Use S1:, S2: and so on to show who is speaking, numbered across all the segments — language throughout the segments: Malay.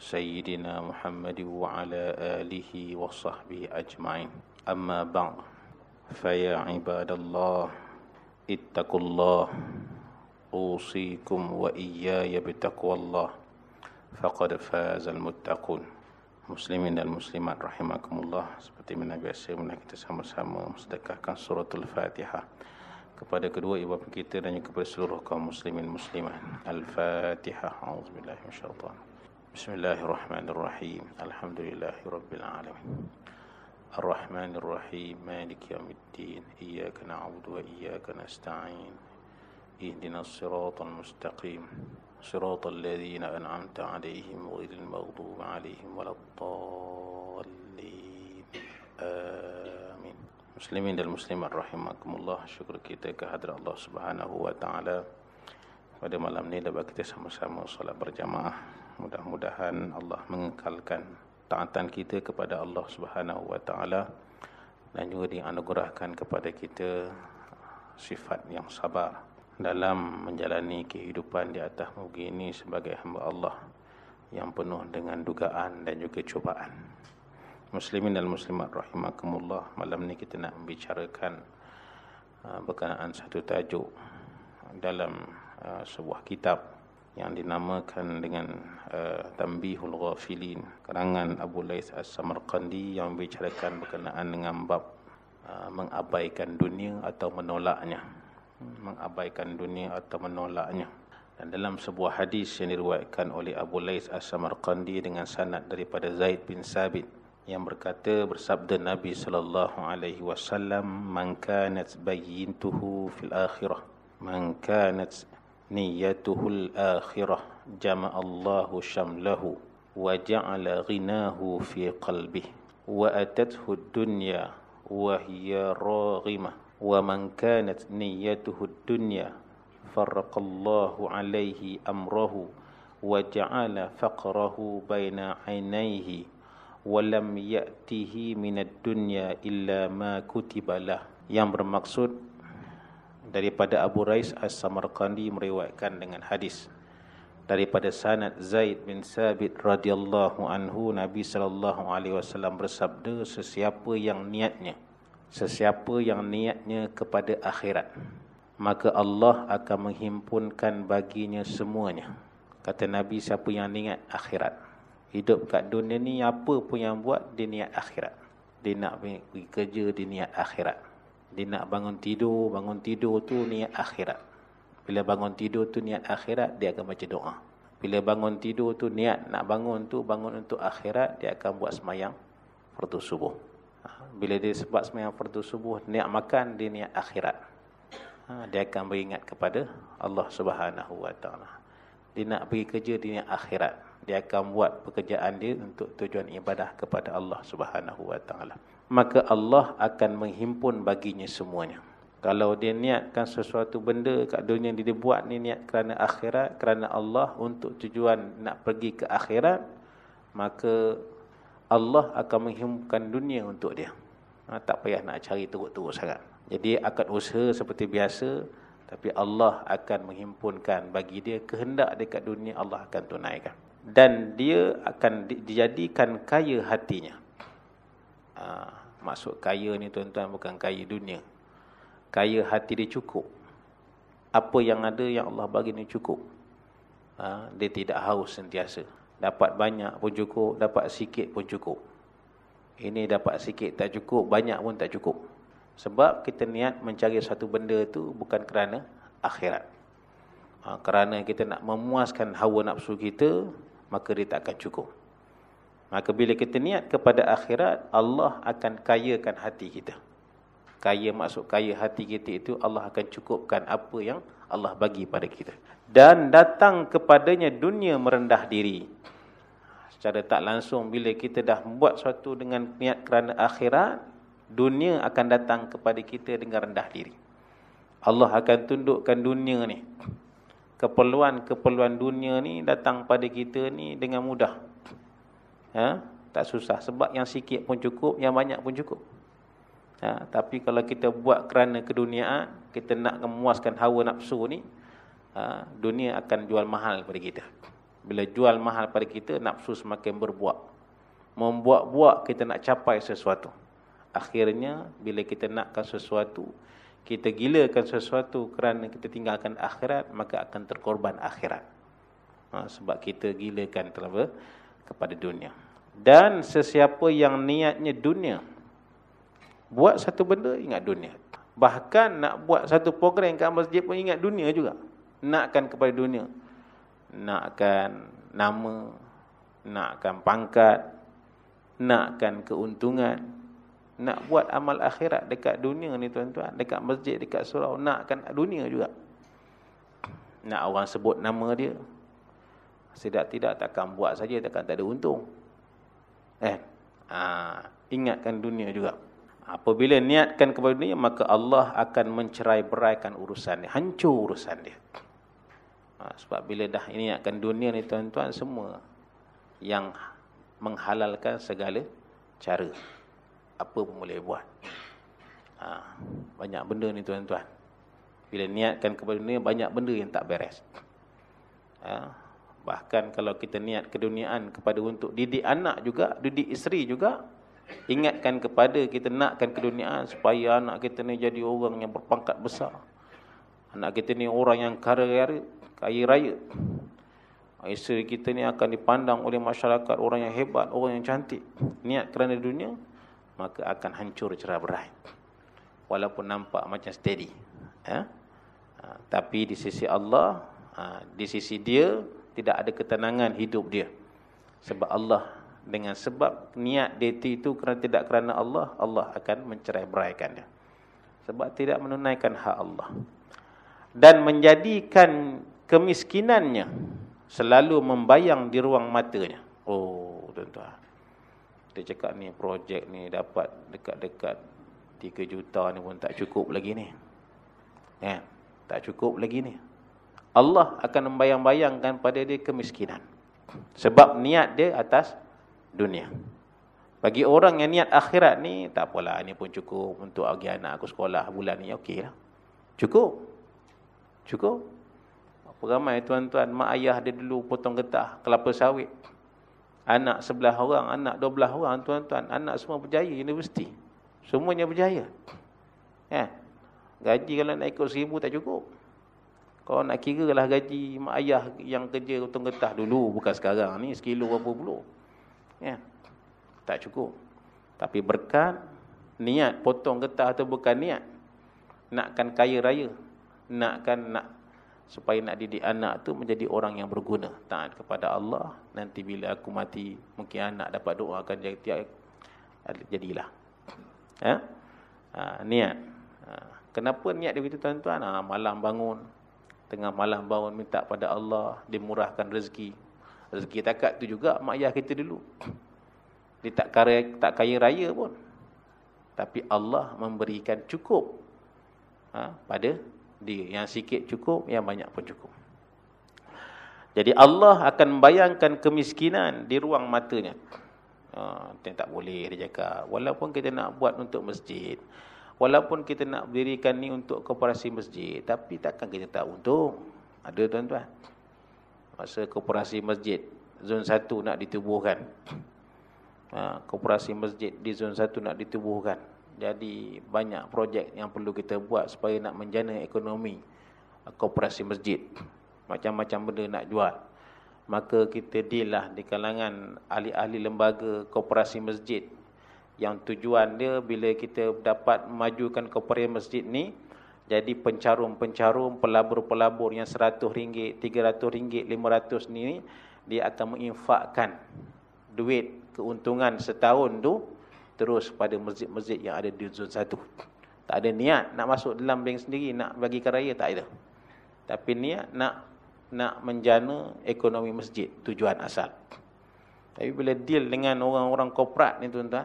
S1: سيدنا محمد وعلى آله وصحبه أجمعين أما بعد فيا عباد الله اتقوا الله أوصيكم وإياي بتقوى الله فقد فاز المتقون Muslimin dan Muslimat rahimakumullah seperti mana biasa mana kita sama-sama sedekahkan suratul Fatihah kepada kedua ibu bapa kita dan juga kepada seluruh kaum muslimin muslimat. Al-Fatihah. بسم الله الرحمن الرحيم الحمد لله رب العالمين الرحمن الرحيم مالك يوم الدين إياك نعبد وإياك نستعين اهدنا الصراط المستقيم صراط الذين أنعمت عليهم غير المغضوب عليهم ولا الضالين آمين مسلمين المسلمات رحمكم الله شكر كتاك حضر الله سبحانه وتعالى pada malam ini dapat kita sama-sama salat berjamaah. Mudah-mudahan Allah mengekalkan taatan kita kepada Allah Subhanahu wa taala dan juga dianugerahkan kepada kita sifat yang sabar dalam menjalani kehidupan di atas muka ini sebagai hamba Allah yang penuh dengan dugaan dan juga cubaan. Muslimin dan muslimat rahimakumullah, malam ini kita nak membicarakan uh, berkenaan satu tajuk dalam uh, sebuah kitab yang dinamakan dengan uh, Tambihul Ghafilin karangan Abu Lais As-Samarqandi yang membicarakan berkenaan dengan bab uh, mengabaikan dunia atau menolaknya mengabaikan dunia atau menolaknya. Dan dalam sebuah hadis yang diriwayatkan oleh Abu Lais As-Samarqandi dengan sanad daripada Zaid bin Sabit yang berkata bersabda Nabi sallallahu alaihi wasallam man kanat bayyintuhu fil akhirah man kanat نيته الآخرة جمع الله شمله وجعل غناه في قلبه وأتته الدنيا وهي راغمة ومن كانت نيته الدنيا فرق الله عليه أمره وجعل فقره بين عينيه ولم يأته من الدنيا إلا ما كتب له yang bermaksud daripada Abu Rais As-Samarqandi meriwayatkan dengan hadis. Daripada sanad Zaid bin Sabit radhiyallahu anhu Nabi sallallahu alaihi wasallam bersabda sesiapa yang niatnya Sesiapa yang niatnya kepada akhirat Maka Allah akan menghimpunkan baginya semuanya. Kata Nabi siapa yang niat akhirat Hidup kat dunia ni apa pun yang buat Dia niat akhirat. Dia nak pergi kerja dia niat akhirat Dia nak bangun tidur Bangun tidur tu niat akhirat. Bila bangun tidur tu niat akhirat Dia akan baca doa. Bila bangun tidur tu niat nak bangun tu Bangun untuk akhirat Dia akan buat semayang Fardu subuh. Bila dia sebab semayang fardu subuh niat makan dia niat akhirat. Ha, dia akan beringat kepada Allah Subhanahu wa taala. Dia nak pergi kerja dia niat akhirat. Dia akan buat pekerjaan dia untuk tujuan ibadah kepada Allah Subhanahu wa taala maka Allah akan menghimpun baginya semuanya kalau dia niatkan sesuatu benda kat dunia dia buat ni niat kerana akhirat kerana Allah untuk tujuan nak pergi ke akhirat maka Allah akan menghimpunkan dunia untuk dia. Ha, tak payah nak cari teruk-teruk sangat. Jadi akan usaha seperti biasa. Tapi Allah akan menghimpunkan bagi dia kehendak dekat dunia Allah akan tunaikan. Dan dia akan dijadikan kaya hatinya. Ha, maksud kaya ni tuan-tuan bukan kaya dunia. Kaya hati dia cukup. Apa yang ada yang Allah bagi ni cukup. Ha, dia tidak haus sentiasa. Dapat banyak pun cukup, dapat sikit pun cukup. Ini dapat sikit tak cukup, banyak pun tak cukup. Sebab kita niat mencari satu benda tu bukan kerana akhirat. Ha, kerana kita nak memuaskan hawa nafsu kita, maka dia tak akan cukup. Maka bila kita niat kepada akhirat, Allah akan kayakan hati kita. Kaya maksud kaya hati kita itu, Allah akan cukupkan apa yang Allah bagi pada kita. Dan datang kepadanya dunia merendah diri secara tak langsung bila kita dah buat sesuatu dengan niat kerana akhirat, dunia akan datang kepada kita dengan rendah diri. Allah akan tundukkan dunia ni. Keperluan-keperluan dunia ni datang pada kita ni dengan mudah. Ha? Tak susah. Sebab yang sikit pun cukup, yang banyak pun cukup. Ha? Tapi kalau kita buat kerana keduniaan, kita nak memuaskan hawa nafsu ni, ha? dunia akan jual mahal kepada kita. Bila jual mahal pada kita, nafsu semakin berbuat. Membuat-buat kita nak capai sesuatu. Akhirnya, bila kita nakkan sesuatu, kita gilakan sesuatu kerana kita tinggalkan akhirat, maka akan terkorban akhirat. Ha, sebab kita gilakan terlalu kepada dunia. Dan sesiapa yang niatnya dunia, buat satu benda, ingat dunia. Bahkan nak buat satu program kat masjid pun ingat dunia juga. Nakkan kepada dunia nakkan nama, nakkan pangkat, nakkan keuntungan, nak buat amal akhirat dekat dunia ni tuan-tuan, dekat masjid, dekat surau, nakkan dunia juga. Nak orang sebut nama dia. Tidak-tidak takkan buat saja, takkan tak ada untung. Eh, ha, ingatkan dunia juga. Apabila niatkan kepada dunia, maka Allah akan mencerai beraikan urusan dia. Hancur urusan dia. Ha, sebab bila dah ini akan dunia ni tuan-tuan semua yang menghalalkan segala cara. Apa pun boleh buat. Ha, banyak benda ni tuan-tuan. Bila niatkan kepada dunia, banyak benda yang tak beres. Ha, bahkan kalau kita niat keduniaan kepada untuk didik anak juga, didik isteri juga, ingatkan kepada kita nakkan keduniaan supaya anak kita ni jadi orang yang berpangkat besar. Anak kita ni orang yang kaya-kaya, kaya raya. Isteri kita ni akan dipandang oleh masyarakat orang yang hebat, orang yang cantik. Niat kerana dunia, maka akan hancur cerah berai. Walaupun nampak macam steady. Ya? Ha, tapi di sisi Allah, ha, di sisi dia, tidak ada ketenangan hidup dia. Sebab Allah, dengan sebab niat dia itu kerana tidak kerana Allah, Allah akan mencerai beraikan dia. Sebab tidak menunaikan hak Allah. Dan menjadikan kemiskinannya selalu membayang di ruang matanya. Oh, tuan-tuan. Kita cakap ni projek ni dapat dekat-dekat 3 juta ni pun tak cukup lagi ni. Ya, tak cukup lagi ni. Allah akan membayang-bayangkan pada dia kemiskinan. Sebab niat dia atas dunia. Bagi orang yang niat akhirat ni, tak apalah, ni pun cukup untuk bagi anak aku sekolah bulan ni, okeylah. Cukup. Cukup. Ramai tuan-tuan, mak ayah dia dulu potong getah, kelapa sawit. Anak sebelah orang, anak dua belah orang, tuan-tuan. Anak semua berjaya universiti. Semuanya berjaya. Ya. Gaji kalau nak ikut seribu tak cukup. Kalau nak kira lah gaji mak ayah yang kerja potong getah dulu, bukan sekarang ni, sekilo berapa puluh. Ya. Tak cukup. Tapi berkat, niat potong getah tu bukan niat. Nakkan kaya raya. Nakkan nak supaya nak didik anak tu menjadi orang yang berguna taat kepada Allah nanti bila aku mati mungkin anak dapat doa akan jadi jadilah ya ha, niat ha. kenapa niat dia begitu tuan-tuan ha, malam bangun tengah malam bangun minta pada Allah dimurahkan rezeki rezeki takat tu juga mak ayah kita dulu dia tak kaya tak kaya raya pun tapi Allah memberikan cukup ha, pada dia. Yang sikit cukup, yang banyak pun cukup. Jadi Allah akan membayangkan kemiskinan di ruang matanya. Ha, tak boleh dia cakap. Walaupun kita nak buat untuk masjid. Walaupun kita nak berikan ni untuk korporasi masjid. Tapi takkan kita tak untung. Ada tuan-tuan. Masa korporasi masjid zon 1 nak ditubuhkan. Ha, korporasi masjid di zon 1 nak ditubuhkan. Jadi banyak projek yang perlu kita buat supaya nak menjana ekonomi koperasi masjid. Macam-macam benda nak jual. Maka kita deal lah di kalangan ahli-ahli lembaga koperasi masjid. Yang tujuan dia bila kita dapat memajukan koperasi masjid ni. Jadi pencarum-pencarum, pelabur-pelabur yang RM100, RM300, RM500 ni. Dia akan menginfakkan duit keuntungan setahun tu terus pada masjid-masjid yang ada di zon 1. Tak ada niat nak masuk dalam bank sendiri, nak bagi raya, tak ada. Tapi niat nak nak menjana ekonomi masjid, tujuan asal. Tapi bila deal dengan orang-orang korporat ni tuan-tuan,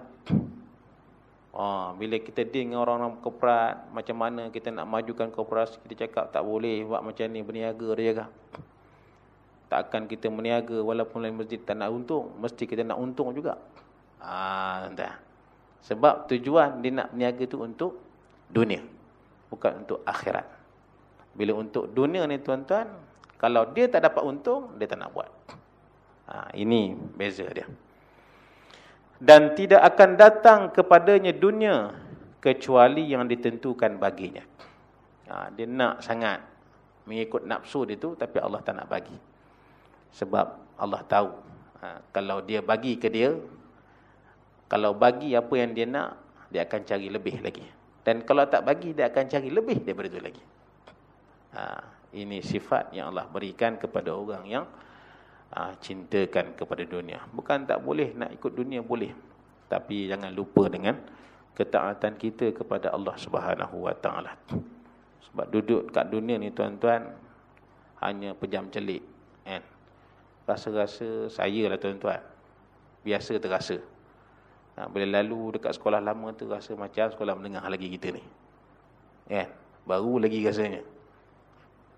S1: oh, bila kita deal dengan orang-orang korporat, macam mana kita nak majukan korporasi, kita cakap tak boleh buat macam ni, berniaga dia cakap. Takkan kita berniaga walaupun lain masjid tak nak untung, mesti kita nak untung juga. Ah, entah. Sebab tujuan dia nak berniaga tu untuk dunia. Bukan untuk akhirat. Bila untuk dunia ni tuan-tuan, kalau dia tak dapat untung, dia tak nak buat. Ha, ini beza dia. Dan tidak akan datang kepadanya dunia kecuali yang ditentukan baginya. Ha, dia nak sangat mengikut nafsu dia tu tapi Allah tak nak bagi. Sebab Allah tahu ha, kalau dia bagi ke dia, kalau bagi apa yang dia nak, dia akan cari lebih lagi. Dan kalau tak bagi, dia akan cari lebih daripada itu lagi. Ha, ini sifat yang Allah berikan kepada orang yang ha, cintakan kepada dunia. Bukan tak boleh nak ikut dunia, boleh. Tapi jangan lupa dengan ketaatan kita kepada Allah Subhanahu Wa Taala. Sebab duduk kat dunia ni tuan-tuan hanya pejam celik. Kan? Rasa-rasa saya lah tuan-tuan. Biasa terasa. Ha, bila lalu dekat sekolah lama tu rasa macam sekolah menengah lagi kita ni. Kan? Baru lagi rasanya.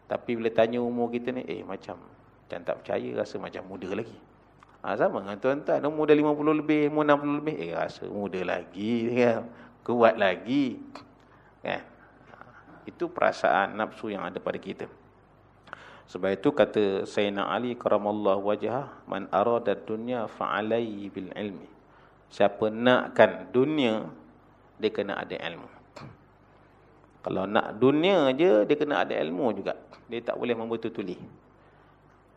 S1: Tapi bila tanya umur kita ni, eh macam macam tak percaya rasa macam muda lagi. Ha, sama dengan tuan-tuan, umur dah 50 lebih, umur 60 lebih, eh rasa muda lagi, kan? kuat lagi. Kan? Itu perasaan nafsu yang ada pada kita. Sebab itu kata Sayyidina Ali karamallahu wajah, man arada dunya fa'alai bil ilmi. Siapa nakkan dunia, dia kena ada ilmu. Kalau nak dunia je, dia kena ada ilmu juga. Dia tak boleh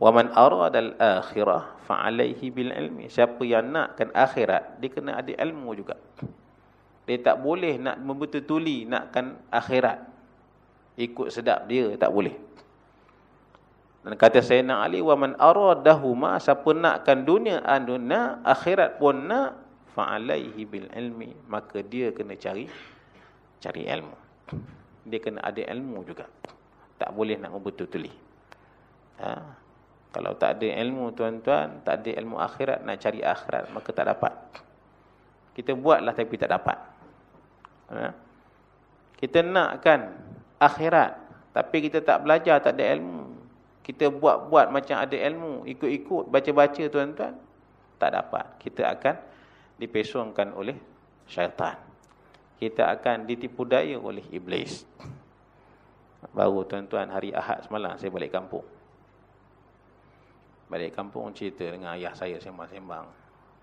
S1: membetul-tuli. Waman aradal akhirah fa'alaihi bil ilmi. Siapa yang nakkan akhirat, dia kena ada ilmu juga. Dia tak boleh nak membetul-tuli nakkan akhirat. Ikut sedap dia, tak boleh. Dan kata Sayyidina Ali, waman aradahuma, siapa nakkan dunia anuna, akhirat pun nak, fa'alaihi bil ilmi. Maka dia kena cari cari ilmu. Dia kena ada ilmu juga. Tak boleh nak membetul-tuli. Ha? Kalau tak ada ilmu tuan-tuan, tak ada ilmu akhirat, nak cari akhirat, maka tak dapat. Kita buatlah tapi tak dapat. Ha? Kita nakkan akhirat, tapi kita tak belajar, tak ada ilmu. Kita buat-buat macam ada ilmu, ikut-ikut, baca-baca tuan-tuan, tak dapat. Kita akan dipesongkan oleh syaitan. Kita akan ditipu daya oleh iblis. Baru tuan-tuan hari Ahad semalam saya balik kampung balik kampung cerita dengan ayah saya sembang-sembang.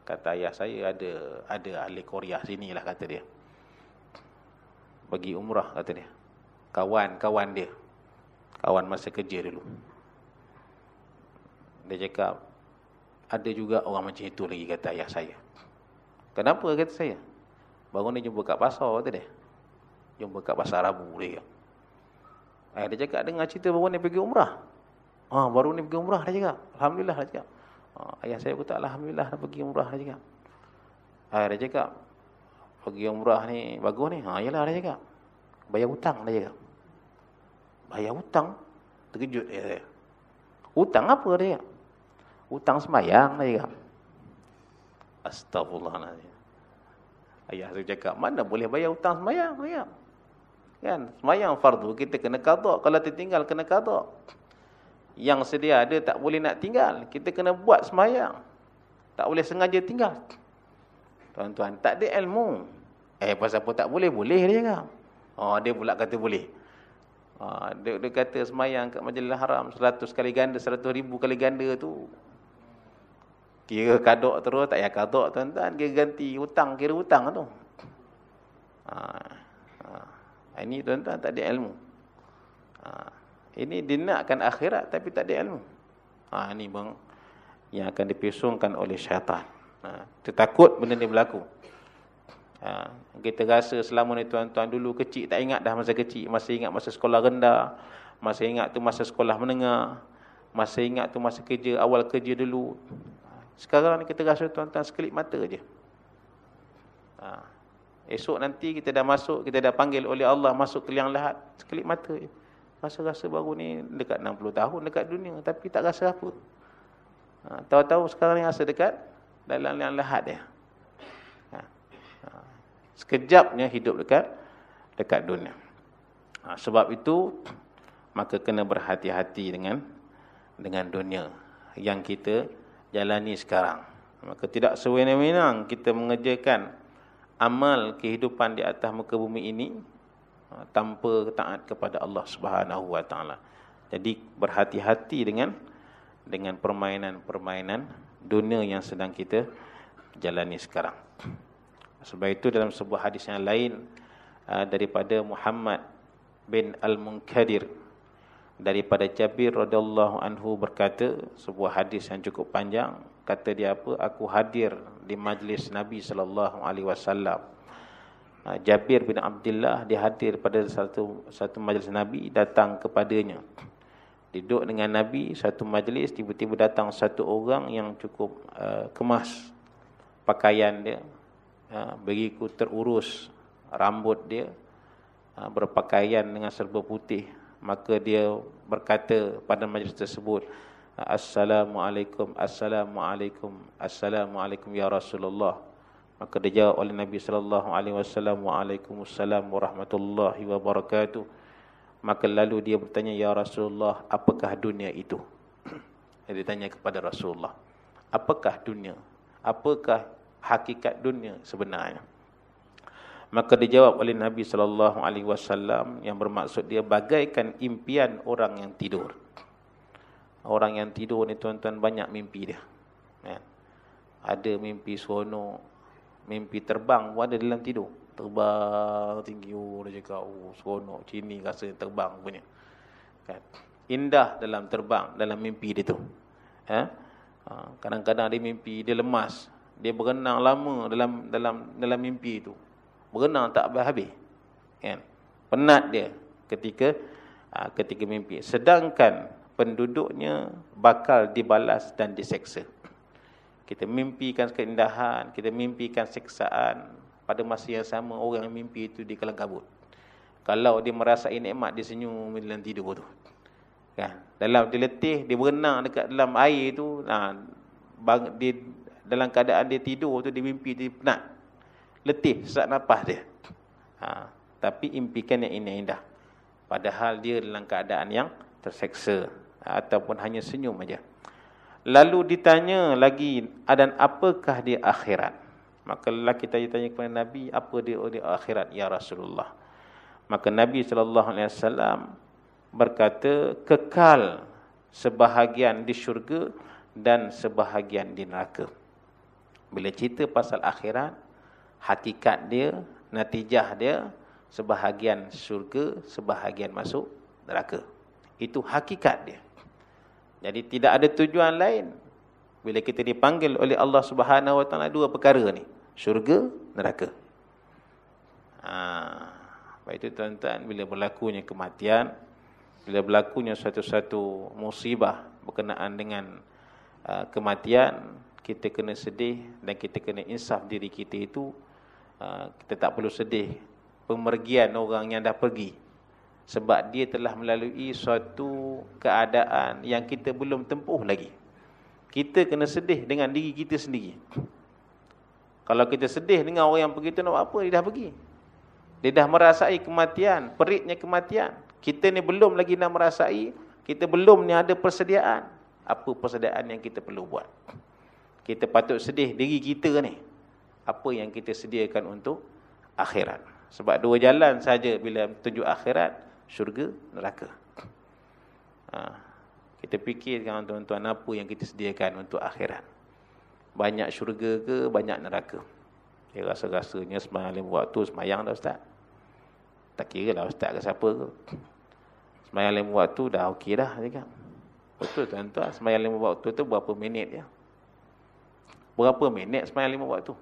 S1: Kata ayah saya ada ada ahli Korea sini lah kata dia. Bagi umrah kata dia. Kawan-kawan dia. Kawan masa kerja dulu. Dia cakap ada juga orang macam itu lagi kata ayah saya. Kenapa kata saya? Baru ni jumpa kat pasar kata dia. Jumpa kat pasar Rabu dia. Eh, dia cakap dengar cerita baru ni pergi umrah. Ah, baru ni pergi umrah dah cakap. Alhamdulillah dah cakap. Ah, ayah saya tak alhamdulillah dah pergi umrah dah cakap. Ah, dia cakap pergi umrah ni bagus ni. Ha, yalah dia cakap. Bayar hutang dia cakap. Bayar hutang? Terkejut dia saya. Hutang apa dia? Hutang sembahyang dia cakap. Astagfirullahaladzim. Ayah saya cakap, mana boleh bayar hutang sembahyang dia cakap. Kan? Sembahyang fardu kita kena qada. Kalau tertinggal kena qada yang sedia ada tak boleh nak tinggal. Kita kena buat semayang. Tak boleh sengaja tinggal. Tuan-tuan, tak ada ilmu. Eh, pasal apa tak boleh? Boleh dia cakap. Oh, dia pula kata boleh. Oh, dia, dia kata semayang kat majlis haram 100 kali ganda, 100 ribu kali ganda tu. Kira kadok terus, tak payah kadok tuan-tuan. Kira ganti hutang, kira hutang tu. Ha, ha. Ini tuan-tuan tak ada ilmu. Ha. Ini dinakkan akhirat tapi tak ada ilmu. Ha, ini bang yang akan dipesongkan oleh syaitan. Ha, tertakut benda ni berlaku. Ha, kita rasa selama ni tuan-tuan dulu kecil tak ingat dah masa kecil. Masih ingat masa sekolah rendah. Masih ingat tu masa sekolah menengah. Masih ingat tu masa kerja, awal kerja dulu. Sekarang ni kita rasa tuan-tuan sekelip mata je. Ha, esok nanti kita dah masuk, kita dah panggil oleh Allah masuk ke liang lahat. Sekelip mata je. Rasa-rasa baru ni dekat 60 tahun dekat dunia tapi tak rasa apa. Ha, tahu-tahu sekarang ni rasa dekat dalam yang lahat dia. Ha, ha, sekejapnya hidup dekat dekat dunia. Ha, sebab itu maka kena berhati-hati dengan dengan dunia yang kita jalani sekarang. Maka tidak sewenang-wenang kita mengerjakan amal kehidupan di atas muka bumi ini tanpa taat kepada Allah Subhanahu wa taala. Jadi berhati-hati dengan dengan permainan-permainan dunia yang sedang kita jalani sekarang. Sebab itu dalam sebuah hadis yang lain uh, daripada Muhammad bin Al-Munkadir daripada Jabir radhiyallahu anhu berkata sebuah hadis yang cukup panjang kata dia apa aku hadir di majlis Nabi sallallahu alaihi wasallam Jabir bin Abdullah dia hadir pada satu satu majlis Nabi datang kepadanya. Duduk dengan Nabi satu majlis tiba-tiba datang satu orang yang cukup uh, kemas pakaian dia. Uh, begitu terurus rambut dia uh, berpakaian dengan serba putih. Maka dia berkata pada majlis tersebut assalamualaikum assalamualaikum assalamualaikum ya Rasulullah maka dijawab oleh Nabi sallallahu alaihi wasallam waalaikumsalam warahmatullahi wabarakatuh maka lalu dia bertanya ya Rasulullah apakah dunia itu dia ditanya kepada Rasulullah apakah dunia apakah hakikat dunia sebenarnya. Maka dijawab oleh Nabi sallallahu alaihi wasallam yang bermaksud dia bagaikan impian orang yang tidur. Orang yang tidur ni tuan-tuan banyak mimpi dia. Ya. Ada mimpi seronok, mimpi terbang pun ada dalam tidur. Terbang tinggi oh dia cakap oh seronok sini rasa terbang punya. Kan. Indah dalam terbang dalam mimpi dia tu. Ya. Kadang-kadang dia mimpi dia lemas, dia berenang lama dalam dalam dalam mimpi itu. Berenang tak habis-habis. Kan? Penat dia ketika aa, ketika mimpi. Sedangkan penduduknya bakal dibalas dan diseksa. Kita mimpikan keindahan, kita mimpikan seksaan. Pada masa yang sama orang yang mimpi itu di kalang kabut. Kalau dia merasai nikmat dia senyum dalam tidur tu. Kan? Dalam dia letih, dia berenang dekat dalam air tu, nah dia dalam keadaan dia tidur tu dia mimpi dia penat. Letih sesak nafas dia. Ha, tapi impikan yang indah. Padahal dia dalam keadaan yang terseksa ha, ataupun hanya senyum aja. Lalu ditanya lagi, dan apakah dia akhirat? Maka lelaki tanya-tanya kepada Nabi, apa dia oh, dia akhirat ya Rasulullah? Maka Nabi wasallam berkata, kekal sebahagian di syurga dan sebahagian di neraka. Bila cerita pasal akhirat, hakikat dia, natijah dia, sebahagian syurga, sebahagian masuk neraka. Itu hakikat dia. Jadi tidak ada tujuan lain. Bila kita dipanggil oleh Allah Subhanahu Wa Taala dua perkara ni, syurga, neraka. Ha, itu tuan-tuan bila berlakunya kematian, bila berlakunya satu-satu musibah berkenaan dengan uh, kematian, kita kena sedih dan kita kena insaf diri kita itu uh, kita tak perlu sedih pemergian orang yang dah pergi sebab dia telah melalui suatu keadaan yang kita belum tempuh lagi. Kita kena sedih dengan diri kita sendiri. Kalau kita sedih dengan orang yang pergi itu nak apa? Dia dah pergi. Dia dah merasai kematian peritnya kematian. Kita ni belum lagi nak merasai kita belum ni ada persediaan. Apa persediaan yang kita perlu buat? Kita patut sedih diri kita ni. Apa yang kita sediakan untuk akhirat. Sebab dua jalan saja bila tuju akhirat, syurga, neraka. Ha. Kita fikirkan tuan-tuan apa yang kita sediakan untuk akhirat. Banyak syurga ke, banyak neraka. Dia rasa-rasanya semayang lima waktu, semayang dah ustaz. Tak kira lah ustaz ke siapa ke. Semayang lima waktu dah okey dah. Betul tuan-tuan, semayang lima waktu tu berapa minit ya? Berapa minit semayang lima waktu?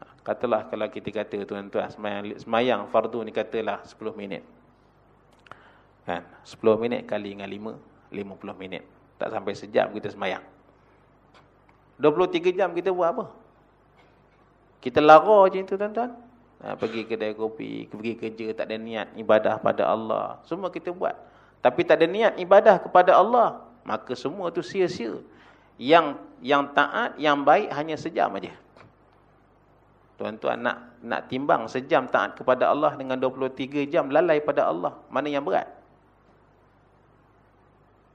S1: Ha, katalah kalau kita kata tuan-tuan semayang, semayang fardu ni katalah 10 minit. Kan? 10 minit kali dengan 5, 50 minit. Tak sampai sejam kita semayang. 23 jam kita buat apa? Kita lara je tu tuan-tuan. Ha, pergi kedai kopi, pergi kerja, tak ada niat ibadah pada Allah. Semua kita buat. Tapi tak ada niat ibadah kepada Allah. Maka semua tu sia-sia yang yang taat, yang baik hanya sejam aja. Tuan-tuan nak nak timbang sejam taat kepada Allah dengan 23 jam lalai pada Allah, mana yang berat?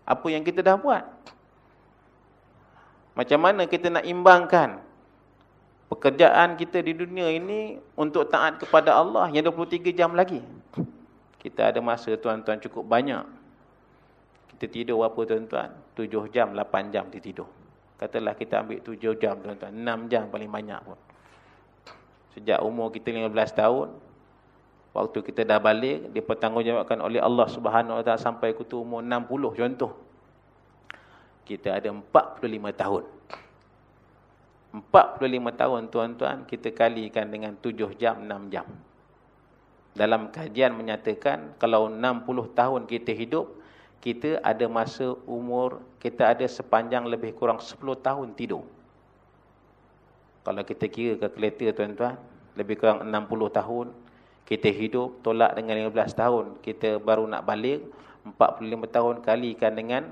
S1: Apa yang kita dah buat? Macam mana kita nak imbangkan pekerjaan kita di dunia ini untuk taat kepada Allah yang 23 jam lagi? Kita ada masa tuan-tuan cukup banyak kita tidur apa tuan-tuan? 7 jam, 8 jam kita tidur. Katalah kita ambil 7 jam tuan-tuan. 6 jam paling banyak pun. Sejak umur kita 15 tahun. Waktu kita dah balik. Dipertanggungjawabkan oleh Allah subhanahu ta'ala sampai ke umur 60 contoh. Kita ada 45 tahun. 45 tahun tuan-tuan kita kalikan dengan 7 jam, 6 jam. Dalam kajian menyatakan kalau 60 tahun kita hidup kita ada masa umur, kita ada sepanjang lebih kurang 10 tahun tidur. Kalau kita kira kalkulator tuan-tuan, lebih kurang 60 tahun, kita hidup, tolak dengan 15 tahun, kita baru nak balik, 45 tahun kalikan dengan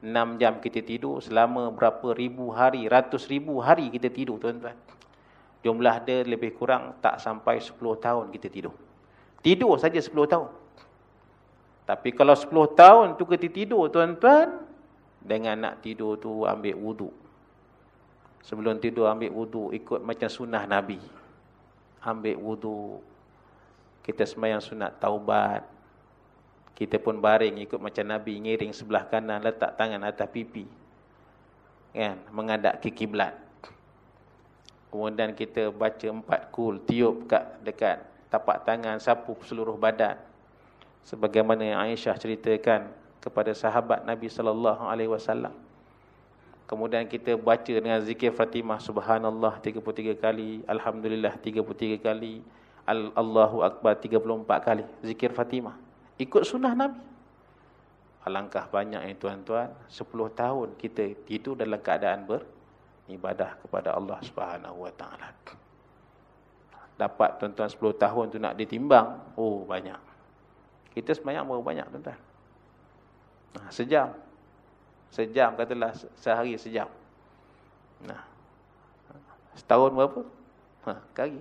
S1: 6 jam kita tidur, selama berapa ribu hari, ratus ribu hari kita tidur tuan-tuan. Jumlah dia lebih kurang tak sampai 10 tahun kita tidur. Tidur saja 10 tahun. Tapi kalau 10 tahun tu kita tidur tuan-tuan, dengan nak tidur tu ambil wuduk. Sebelum tidur ambil wuduk, ikut macam sunnah Nabi. Ambil wuduk. Kita semayang sunat taubat. Kita pun baring ikut macam Nabi, ngiring sebelah kanan, letak tangan atas pipi. Kan? Mengadap ke kiblat. Kemudian kita baca empat kul, tiup kat dekat tapak tangan, sapu seluruh badan sebagaimana yang Aisyah ceritakan kepada sahabat Nabi wasallam. Kemudian kita baca dengan zikir Fatimah subhanallah 33 kali, alhamdulillah 33 kali, Allahu akbar 34 kali zikir Fatimah. Ikut sunnah Nabi. Alangkah banyak yang tuan-tuan, 10 tahun kita tidur dalam keadaan beribadah kepada Allah Subhanahu wa taala. Dapat tuan-tuan 10 tahun tu nak ditimbang, oh banyak. Kita semayang berapa banyak tuan-tuan? Nah, sejam. Sejam katalah sehari sejam. Nah. Setahun berapa? Ha, kali.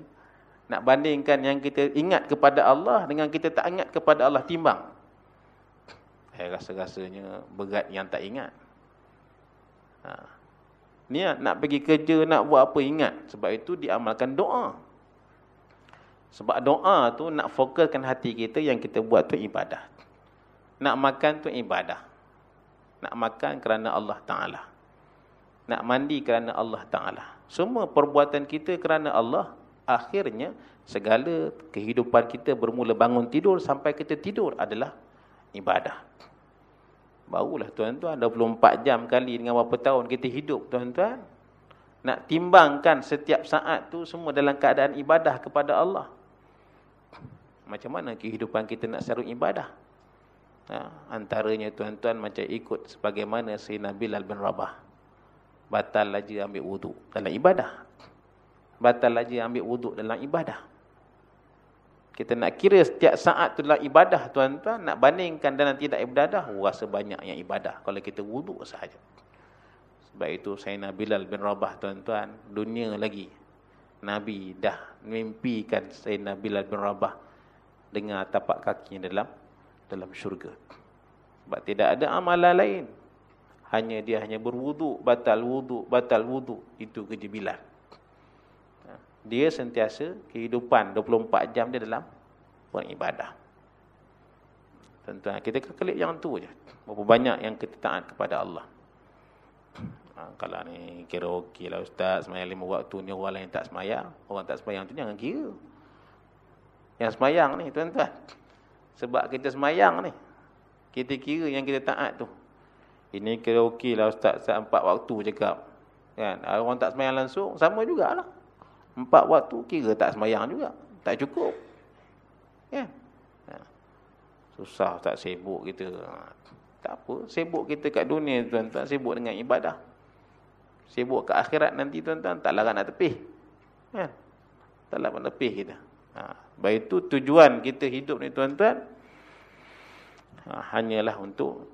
S1: Nak bandingkan yang kita ingat kepada Allah dengan kita tak ingat kepada Allah timbang. Eh rasa-rasanya berat yang tak ingat. Ha. Niat nak pergi kerja, nak buat apa ingat. Sebab itu diamalkan doa. Sebab doa tu nak fokuskan hati kita yang kita buat tu ibadah. Nak makan tu ibadah. Nak makan kerana Allah Ta'ala. Nak mandi kerana Allah Ta'ala. Semua perbuatan kita kerana Allah. Akhirnya segala kehidupan kita bermula bangun tidur sampai kita tidur adalah ibadah. Barulah tuan-tuan 24 jam kali dengan berapa tahun kita hidup tuan-tuan. Nak timbangkan setiap saat tu semua dalam keadaan ibadah kepada Allah. Macam mana kehidupan kita nak seru ibadah? Ha, antaranya tuan-tuan macam ikut sebagaimana Sayyidina Bilal bin Rabah. Batal lagi ambil wuduk dalam ibadah. Batal lagi ambil wuduk dalam ibadah. Kita nak kira setiap saat tu dalam ibadah tuan-tuan. Nak bandingkan dalam tidak ibadah. Rasa banyak yang ibadah. Kalau kita wuduk sahaja. Sebab itu Sayyidina Bilal bin Rabah tuan-tuan. Dunia lagi. Nabi dah mimpikan Sayyidina Bilal bin Rabah dengan tapak kakinya dalam dalam syurga. Sebab tidak ada amalan lain. Hanya dia hanya berwuduk, batal wuduk, batal wuduk. Itu kejebilan. Ha. Dia sentiasa kehidupan 24 jam dia dalam beribadah. Tentu kita kekelip yang tu je. Berapa banyak yang kita taat kepada Allah. Ha, kalau ni kira okey lah ustaz, semayang lima waktu ni orang lain tak semayang. Orang tak semayang tu jangan kira. Yang semayang ni tuan-tuan. Sebab kita semayang ni. Kita kira yang kita taat tu. Ini kira okey lah ustaz. Saat empat waktu cakap. Kan? Orang tak semayang langsung. Sama jugalah. Empat waktu kira tak semayang juga. Tak cukup. Kan? Ha. Susah tak sibuk kita. Tak apa. Sibuk kita kat dunia tuan-tuan. Sibuk dengan ibadah. Sibuk ke akhirat nanti tuan-tuan. Tak larang nak tepih. Kan? Tak larang nak tepih kita. Ha. Baik itu tujuan kita hidup ni tuan-tuan. Ha, hanyalah untuk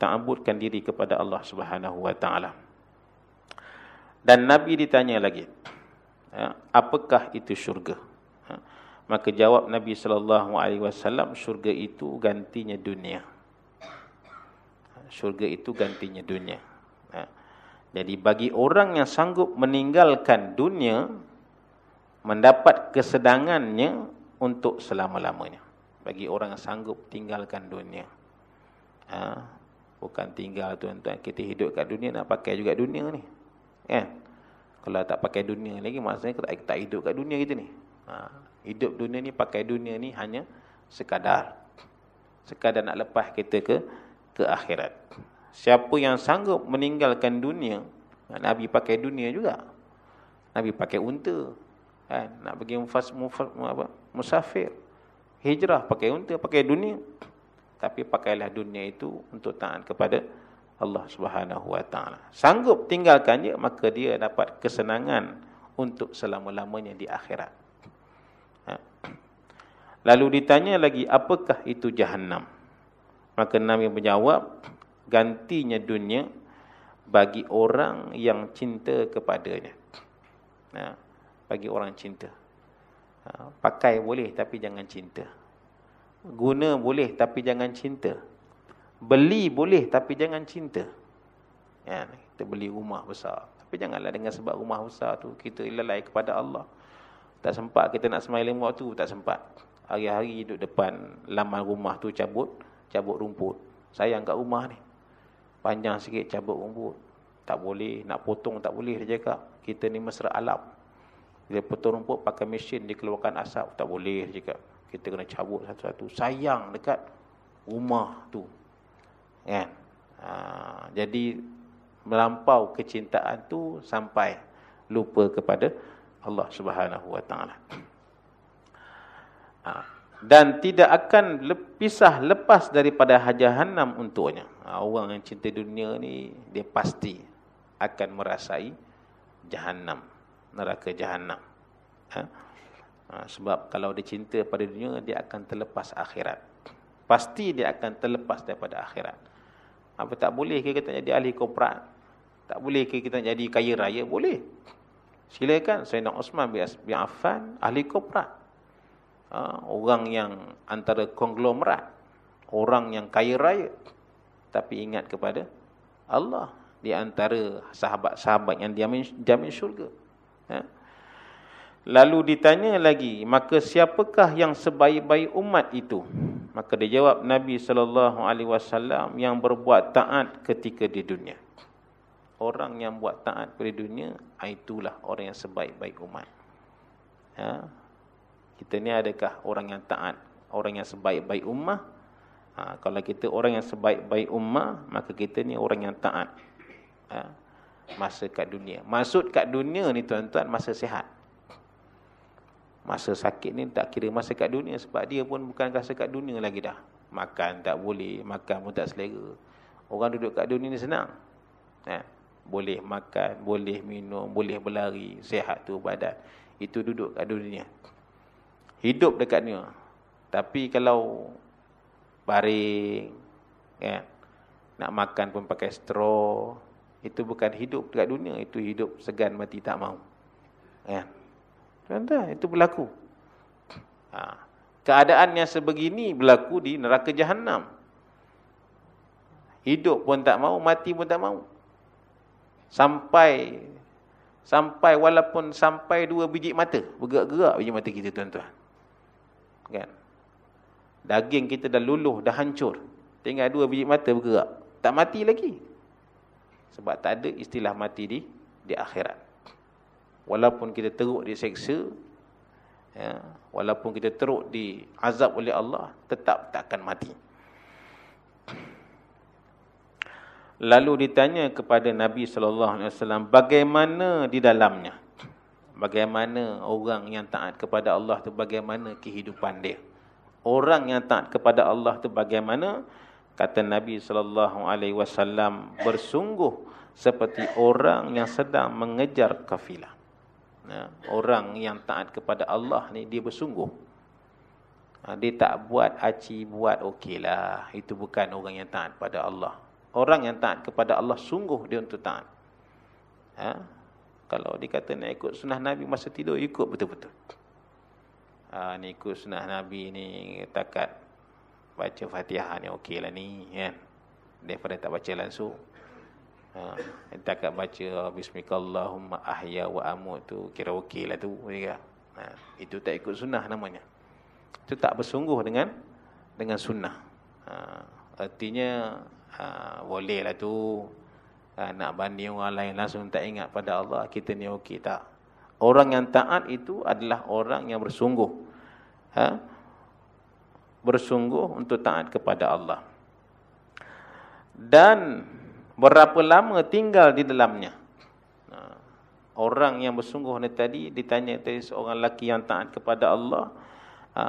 S1: ta'abudkan diri kepada Allah subhanahu wa ta'ala. Dan Nabi ditanya lagi. Ha, apakah itu syurga? Ha, maka jawab Nabi SAW, syurga itu gantinya dunia. Syurga itu gantinya dunia. Ha, jadi bagi orang yang sanggup meninggalkan dunia, mendapat kesedangannya untuk selama-lamanya. Bagi orang yang sanggup tinggalkan dunia. Ha? Bukan tinggal tuan-tuan. Kita hidup kat dunia nak pakai juga dunia ni. Kan? Kalau tak pakai dunia lagi maksudnya kita tak hidup kat dunia kita ni. Ha, hidup dunia ni pakai dunia ni hanya sekadar sekadar nak lepas kita ke ke akhirat. Siapa yang sanggup meninggalkan dunia, Nabi pakai dunia juga. Nabi pakai unta. Kan? Nak pergi mufas, mufas, apa? musafir. Hijrah pakai unta, pakai dunia. Tapi pakailah dunia itu untuk taat kepada Allah Subhanahu Wa Taala. Sanggup tinggalkannya, maka dia dapat kesenangan untuk selama-lamanya di akhirat. Ha? Lalu ditanya lagi, apakah itu jahannam? Maka Nabi menjawab, gantinya dunia bagi orang yang cinta kepadanya. Ha, bagi orang cinta. Ha, pakai boleh tapi jangan cinta. Guna boleh tapi jangan cinta. Beli boleh tapi jangan cinta. Ya, kita beli rumah besar. Tapi janganlah dengan sebab rumah besar tu kita lalai kepada Allah. Tak sempat kita nak semalam waktu, tak sempat. Hari-hari duduk depan laman rumah tu cabut, cabut rumput. Sayang kat rumah ni. Panjang sikit cabut rumput. Tak boleh, nak potong tak boleh dia cakap. Kita ni mesra alam. Dia potong rumput pakai mesin, dikeluarkan asap. Tak boleh dia cakap. Kita kena cabut satu-satu. Sayang dekat rumah tu. Kan? Ha, jadi, melampau kecintaan tu sampai lupa kepada Allah subhanahu wa ta'ala. Ha dan tidak akan pisah lepas daripada jahannam untuknya. Ha, orang yang cinta dunia ni dia pasti akan merasai jahannam, neraka jahannam. Ha? Ha, sebab kalau dia cinta pada dunia dia akan terlepas akhirat. Pasti dia akan terlepas daripada akhirat. Apa tak boleh ke kita jadi ahli korporat? Tak boleh ke kita jadi kaya raya? Boleh. Silakan Sayyidina Osman bin Affan ahli korporat ha, orang yang antara konglomerat, orang yang kaya raya, tapi ingat kepada Allah di antara sahabat-sahabat yang jamin, jamin syurga. Ha. Lalu ditanya lagi, maka siapakah yang sebaik-baik umat itu? Maka dia jawab Nabi sallallahu alaihi wasallam yang berbuat taat ketika di dunia. Orang yang buat taat pada dunia, itulah orang yang sebaik-baik umat. Ha? kita ni adakah orang yang taat, orang yang sebaik-baik ummah? Ha, kalau kita orang yang sebaik-baik ummah, maka kita ni orang yang taat. Ha, masa kat dunia. Maksud kat dunia ni tuan-tuan, masa sihat. Masa sakit ni tak kira masa kat dunia sebab dia pun bukan rasa kat dunia lagi dah. Makan tak boleh, makan pun tak selera. Orang duduk kat dunia ni senang. Ha, boleh makan, boleh minum, boleh berlari, sihat tu badan. Itu duduk kat dunia hidup dekat ni. Tapi kalau baring, ya, nak makan pun pakai straw, itu bukan hidup dekat dunia, itu hidup segan mati tak mau. Ya. Tuan-tuan, itu berlaku. Ha. Keadaan yang sebegini berlaku di neraka jahanam. Hidup pun tak mau, mati pun tak mau. Sampai sampai walaupun sampai dua biji mata, bergerak-gerak biji mata kita tuan-tuan kan daging kita dah luluh dah hancur tinggal dua biji mata bergerak tak mati lagi sebab tak ada istilah mati di di akhirat walaupun kita teruk diseksa ya walaupun kita teruk di azab oleh Allah tetap takkan mati lalu ditanya kepada Nabi sallallahu alaihi wasallam bagaimana di dalamnya Bagaimana orang yang taat kepada Allah tu bagaimana kehidupan dia. Orang yang taat kepada Allah tu bagaimana? Kata Nabi sallallahu alaihi wasallam bersungguh seperti orang yang sedang mengejar kafilah. Ya, orang yang taat kepada Allah ni dia bersungguh. Ha, dia tak buat aci buat okeylah. Itu bukan orang yang taat kepada Allah. Orang yang taat kepada Allah sungguh dia untuk taat. Ha? Kalau dikata nak ikut sunnah Nabi masa tidur, ikut betul-betul. Ha, ni ikut sunnah Nabi ni, takat baca fatihah ni okey lah ni. Kan? Daripada tak baca langsung. Ha, takat baca Bismillahirrahmanirrahim ahya wa amut tu, kira okey lah tu. Ha, itu tak ikut sunnah namanya. Itu tak bersungguh dengan dengan sunnah. Ha, artinya, ha, boleh lah tu. Ha, nak banding orang lain langsung tak ingat pada Allah, kita ni okey tak. Orang yang taat itu adalah orang yang bersungguh. Ha? Bersungguh untuk taat kepada Allah. Dan berapa lama tinggal di dalamnya. Orang yang bersungguh ni tadi, ditanya tadi seorang lelaki yang taat kepada Allah. Ha?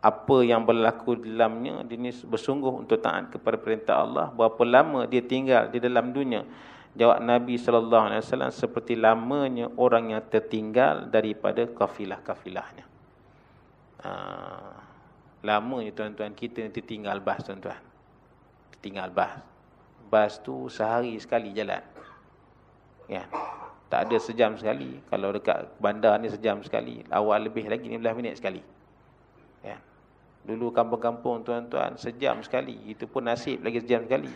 S1: Apa yang berlaku di dalamnya, dia bersungguh untuk taat kepada perintah Allah. Berapa lama dia tinggal di dalam dunia. Jawab Nabi wasallam seperti lamanya orang yang tertinggal daripada kafilah-kafilahnya. Ha, lamanya tuan-tuan kita tertinggal bas tuan-tuan. Tertinggal bas. Bas tu sehari sekali jalan. Ya. Tak ada sejam sekali. Kalau dekat bandar ni sejam sekali. Awal lebih lagi 15 minit sekali. Ya. Dulu kampung-kampung tuan-tuan sejam sekali. Itu pun nasib lagi sejam sekali.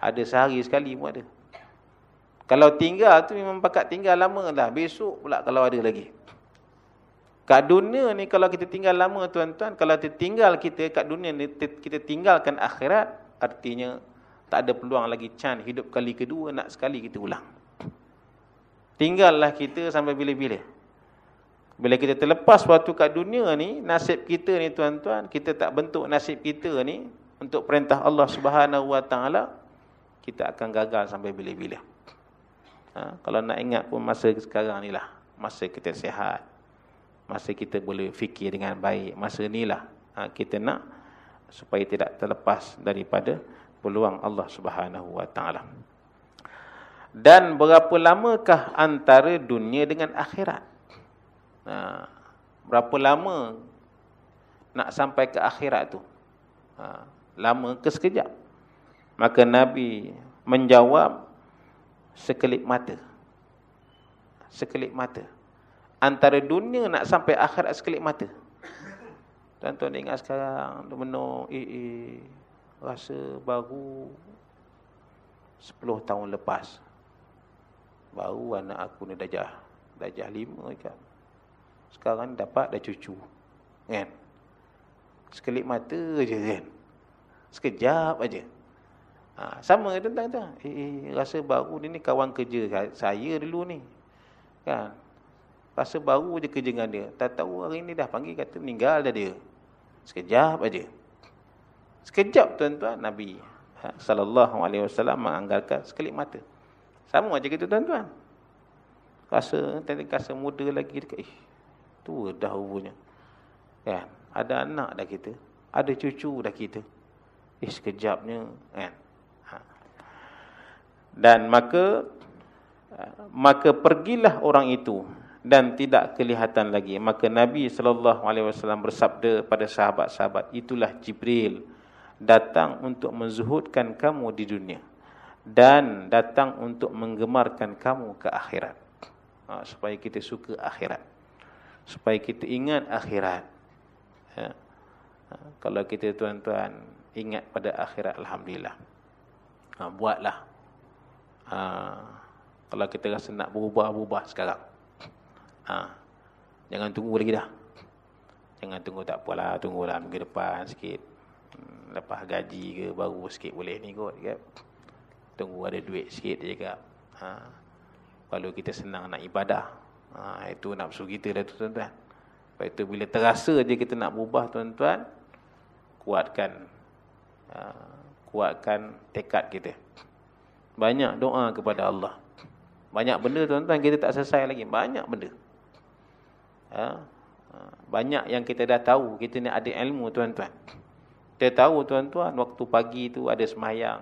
S1: Ada sehari sekali pun ada. Kalau tinggal tu memang pakat tinggal lama lah. Besok pula kalau ada lagi. Kat dunia ni kalau kita tinggal lama tuan-tuan. Kalau kita tinggal kita kat dunia ni kita tinggalkan akhirat. Artinya tak ada peluang lagi can hidup kali kedua nak sekali kita ulang. Tinggallah kita sampai bila-bila. Bila kita terlepas waktu kat dunia ni. Nasib kita ni tuan-tuan. Kita tak bentuk nasib kita ni. Untuk perintah Allah subhanahu wa ta'ala. Kita akan gagal sampai bila-bila. Ha, kalau nak ingat pun masa sekarang ni lah. Masa kita sihat. Masa kita boleh fikir dengan baik. Masa ni lah ha, kita nak supaya tidak terlepas daripada peluang Allah subhanahu wa ta'ala. Dan berapa lamakah antara dunia dengan akhirat? Ha, berapa lama nak sampai ke akhirat tu? Ha, lama ke sekejap? Maka Nabi menjawab sekelip mata. Sekelip mata. Antara dunia nak sampai akhirat sekelip mata. Tuan-tuan ingat sekarang, benar, eh, eh, rasa baru 10 tahun lepas. Baru anak aku ni dajah, dajah lima kan. Sekarang dapat dah cucu. Kan? Sekelip mata je kan. Sekejap aja. Ha, sama tentang tu. Eh, eh, rasa baru ni, ni kawan kerja saya dulu ni. Kan? Rasa baru je kerja dengan dia. Tak tahu hari ni dah panggil kata meninggal dah dia. Sekejap aja. Sekejap tuan-tuan Nabi ha, sallallahu alaihi wasallam menganggarkan sekelip mata. Sama aja gitu tuan-tuan. Rasa tadi rasa muda lagi dekat eh tua dah umurnya. Kan? Ada anak dah kita, ada cucu dah kita. Eh sekejapnya kan. Dan maka maka pergilah orang itu dan tidak kelihatan lagi. Maka Nabi sallallahu alaihi wasallam bersabda pada sahabat-sahabat, itulah Jibril datang untuk menzuhudkan kamu di dunia dan datang untuk menggemarkan kamu ke akhirat. Ha, supaya kita suka akhirat. Supaya kita ingat akhirat. Ha, ha, kalau kita tuan-tuan ingat pada akhirat alhamdulillah. Ha, buatlah Ha, kalau kita rasa nak berubah-ubah sekarang. Ha, jangan tunggu lagi dah. Jangan tunggu tak apalah, tunggulah minggu depan sikit. Lepas gaji ke baru sikit boleh ni kot. Kan? Tunggu ada duit sikit je kan. Ha, kalau kita senang nak ibadah. Ha, itu nafsu kita dah tu tuan-tuan. Lepas itu bila terasa je kita nak berubah tuan-tuan. Kuatkan. Ha, kuatkan tekad kita. Banyak doa kepada Allah. Banyak benda tuan-tuan kita tak selesai lagi. Banyak benda. Ha? ha? Banyak yang kita dah tahu. Kita ni ada ilmu tuan-tuan. Kita tahu tuan-tuan waktu pagi tu ada semayang.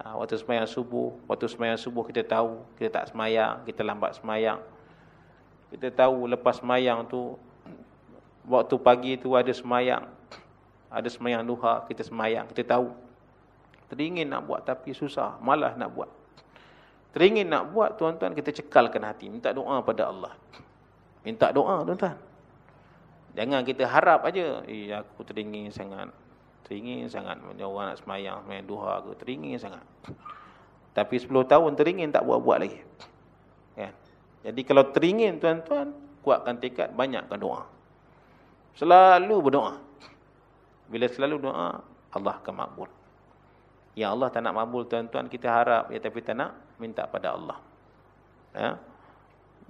S1: Ha, waktu semayang subuh. Waktu semayang subuh kita tahu. Kita tak semayang. Kita lambat semayang. Kita tahu lepas semayang tu. Waktu pagi tu ada semayang. Ada semayang duha. Kita semayang. Kita tahu. Teringin nak buat tapi susah. Malah nak buat. Teringin nak buat tuan-tuan kita cekalkan hati. Minta doa pada Allah. Minta doa tuan-tuan. Jangan kita harap aja. Eh aku teringin sangat. Teringin sangat. Orang nak semayang. Semayang duha aku. Teringin sangat. Tapi 10 tahun teringin tak buat-buat lagi. Ya. Jadi kalau teringin tuan-tuan. Kuatkan tekad. Banyakkan doa. Selalu berdoa. Bila selalu doa. Allah akan makbul. Ya Allah tak nak mabul tuan-tuan kita harap ya tapi tak nak minta pada Allah. Ya.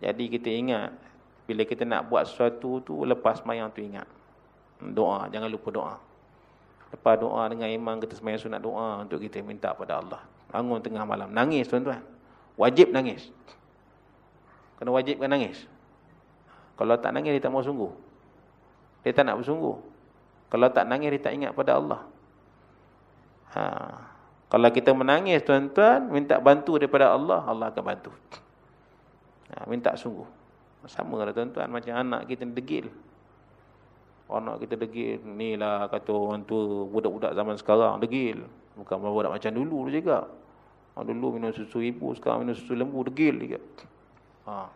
S1: Jadi kita ingat bila kita nak buat sesuatu tu lepas sembahyang tu ingat. Doa, jangan lupa doa. Lepas doa dengan imam kita sembahyang sunat doa untuk kita minta pada Allah. Bangun tengah malam nangis tuan-tuan. Wajib nangis. Kena wajibkan nangis. Kalau tak nangis dia tak mau sungguh. Dia tak nak bersungguh. Kalau tak nangis dia tak ingat pada Allah. Ha. Kalau kita menangis tuan-tuan minta bantu daripada Allah, Allah akan bantu. Ha. minta sungguh. Sama lah tuan-tuan macam anak kita degil. Anak kita degil. Ni lah kata orang tua budak-budak zaman sekarang degil. Bukan budak macam dulu juga. Dulu minum susu ibu, sekarang minum susu lembu degil juga. Ha.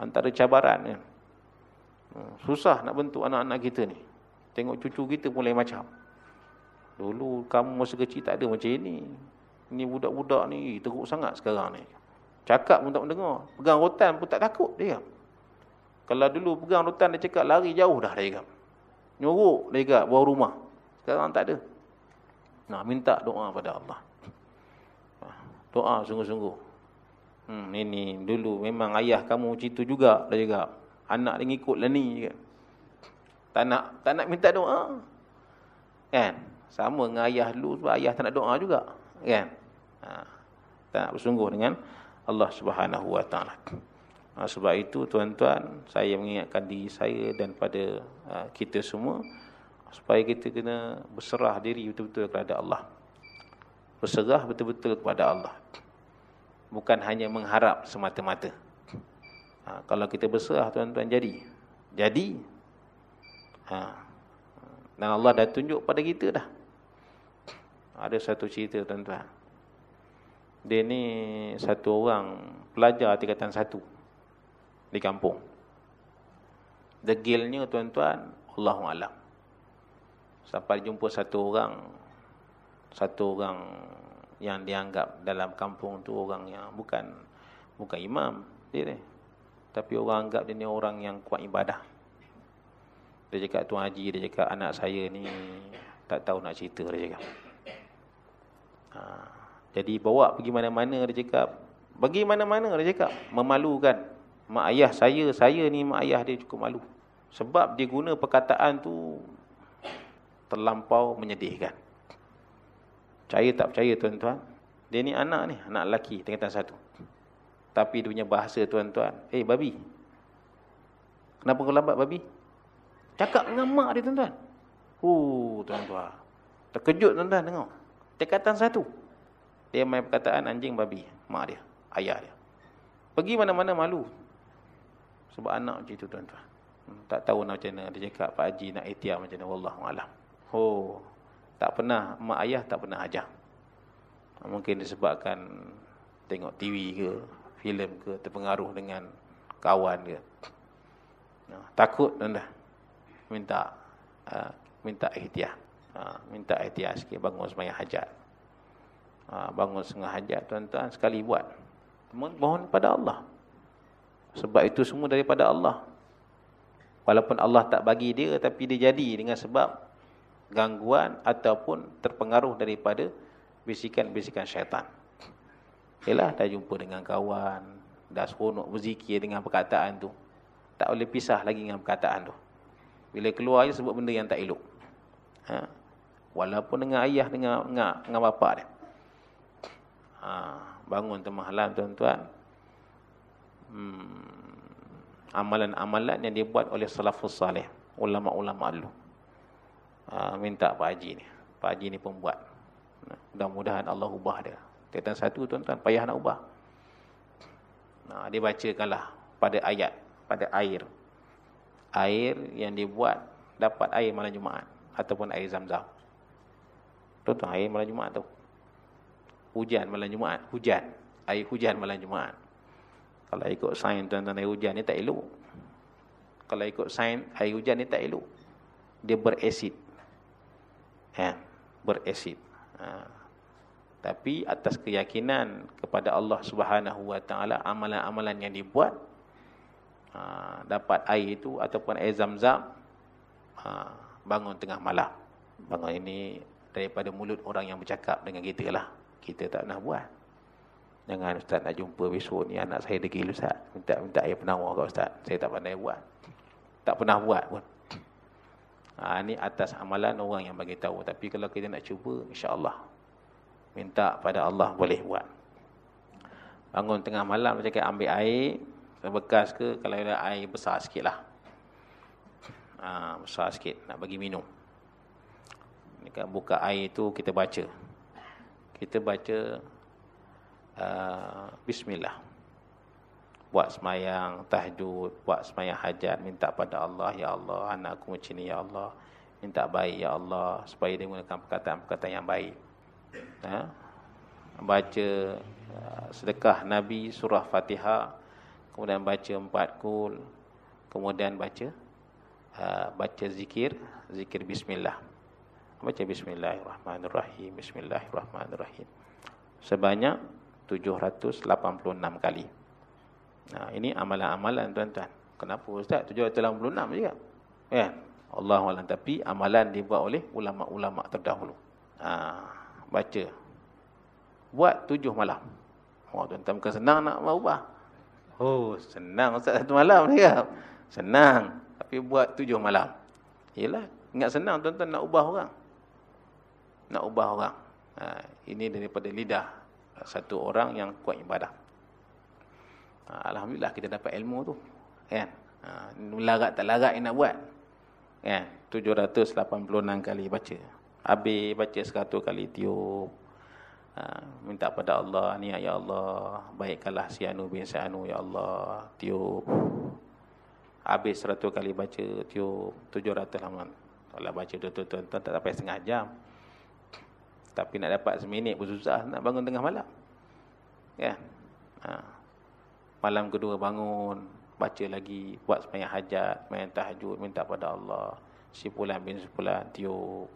S1: Antara cabaran kan. Hmm, susah nak bentuk anak-anak kita ni. Tengok cucu kita pun lain macam. Dulu kamu masa kecil tak ada macam ini. Ini budak-budak ni teruk sangat sekarang ni. Cakap pun tak mendengar. Pegang rotan pun tak takut dia. Kalau dulu pegang rotan dia cakap lari jauh dah dia cakap. Dia cakap bawah rumah. Sekarang tak ada. Nak minta doa pada Allah. Doa sungguh-sungguh. Hmm, ini dulu memang ayah kamu itu juga dia cakap. Anak dia ngikutlah ni kan. Tak nak tak nak minta doa. Kan? Sama dengan ayah dulu sebab ayah tak nak doa juga. Kan? Ha, tak nak bersungguh dengan Allah Subhanahu Wa Taala. Ha, sebab itu tuan-tuan, saya mengingatkan diri saya dan pada ha, kita semua supaya kita kena berserah diri betul-betul kepada Allah. Berserah betul-betul kepada Allah. Bukan hanya mengharap semata-mata. Ha, kalau kita berserah tuan-tuan jadi. Jadi. Ha. Dan Allah dah tunjuk pada kita dah. Ada satu cerita tuan-tuan. Dia ni satu orang pelajar tingkatan satu. Di kampung. Degilnya tuan-tuan. Allahu'alam. Sampai jumpa satu orang. Satu orang yang dianggap dalam kampung tu orang yang bukan bukan imam dia ni tapi orang anggap dia ni orang yang kuat ibadah. Dia cakap Tuan Haji, dia cakap anak saya ni tak tahu nak cerita dia cakap. Ha, jadi bawa pergi mana-mana dia cakap. Pergi mana-mana dia cakap. Memalukan. Mak ayah saya, saya ni mak ayah dia cukup malu. Sebab dia guna perkataan tu terlampau menyedihkan. Percaya tak percaya tuan-tuan? Dia ni anak ni, anak lelaki tingkatan satu. Tapi dia punya bahasa tuan-tuan. Eh, babi. Kenapa kau lambat, babi? Cakap dengan mak dia, tuan-tuan. Uh, tuan-tuan. Terkejut, tuan-tuan, tengok. Tekatan satu. Dia main perkataan anjing, babi. Mak dia. Ayah dia. Pergi mana-mana malu. Sebab anak macam itu, tuan-tuan. Hmm, tak tahu nak macam mana. Dia cakap, Pak Haji nak itiar macam mana. Wallahualam. Oh, tak pernah, mak ayah tak pernah ajar. Mungkin disebabkan tengok TV ke, filem ke terpengaruh dengan kawan ke nah, takut anda minta uh, minta ikhtiar uh, minta ikhtiar sikit bangun sembahyang hajat uh, bangun setengah hajat tuan-tuan sekali buat mohon pada Allah sebab itu semua daripada Allah walaupun Allah tak bagi dia tapi dia jadi dengan sebab gangguan ataupun terpengaruh daripada bisikan-bisikan syaitan Yalah dah jumpa dengan kawan, dah seronok berzikir dengan perkataan tu. Tak boleh pisah lagi dengan perkataan tu. Bila keluar je sebut benda yang tak elok. Ha? Walaupun dengan ayah dengan dengan, dengan bapak dia. Ha, bangun tengah malam tuan-tuan. Hmm, amalan-amalan yang dibuat oleh salafus salih, ulama-ulama dulu. Ha, minta Pak Haji ni. Pak Haji ni pembuat. Mudah-mudahan Allah ubah dia. Tingkatan satu tuan-tuan payah nak ubah. Nah, dia bacakanlah pada ayat, pada air. Air yang dibuat dapat air malam Jumaat ataupun air Zam-Zam. Tuan-tuan air malam Jumaat tu. Hujan malam Jumaat, hujan. Air hujan malam Jumaat. Kalau ikut sains tuan-tuan air hujan ni tak elok. Kalau ikut sains air hujan ni tak elok. Dia berasid. Ha, berasid. Ha. Tapi atas keyakinan kepada Allah Subhanahu Wa Taala amalan-amalan yang dibuat ha, dapat air itu ataupun air zam-zam ha, bangun tengah malam. Bangun ini daripada mulut orang yang bercakap dengan kita lah. Kita tak nak buat. Jangan ustaz nak jumpa besok ni anak saya degil ustaz. Minta minta air penawar kat ustaz. Saya tak pandai buat. Tak pernah buat pun. Ha, ni atas amalan orang yang bagi tahu. Tapi kalau kita nak cuba, insya-Allah minta pada Allah boleh buat. Bangun tengah malam cakap ambil air bekas ke kalau ada air besar sikitlah. Ah ha, besar sikit nak bagi minum. Kan buka air tu kita baca. Kita baca uh, bismillah. Buat semayang tahajud, buat semayang hajat, minta pada Allah, ya Allah, anakku macam ni ya Allah. Minta baik ya Allah supaya dia menggunakan perkataan-perkataan yang baik ha? baca uh, sedekah Nabi surah Fatihah kemudian baca empat kul kemudian baca uh, baca zikir zikir bismillah baca bismillahirrahmanirrahim bismillahirrahmanirrahim sebanyak 786 kali nah ini amalan-amalan tuan-tuan kenapa ustaz 786 juga ya Allah Allah tapi amalan dibuat oleh ulama-ulama terdahulu ah baca. Buat tujuh malam. Oh, tuan-tuan bukan senang nak ubah. Oh, senang Ustaz satu malam ni kan? Senang. Tapi buat tujuh malam. Yelah, ingat senang tuan-tuan nak ubah orang. Nak ubah orang. Ha, ini daripada lidah satu orang yang kuat ibadah. Ha, Alhamdulillah kita dapat ilmu tu. Kan? Ha, larat tak larat yang nak buat. Kan? 786 kali baca. Habis baca seratus kali tiup. Ha, minta pada Allah, ni ya Allah, baikkanlah si Anu bin si Anu, ya Allah, tiup. Habis seratus kali baca, tiup, tujuh ratus lama. Kalau baca tuan-tuan, tak sampai setengah jam. Tapi nak dapat seminit pun susah, nak bangun tengah malam. Ya. Ha. Malam kedua bangun, baca lagi, buat semayang hajat, main tahajud, minta pada Allah. Si pulan bin sepulan, tiup.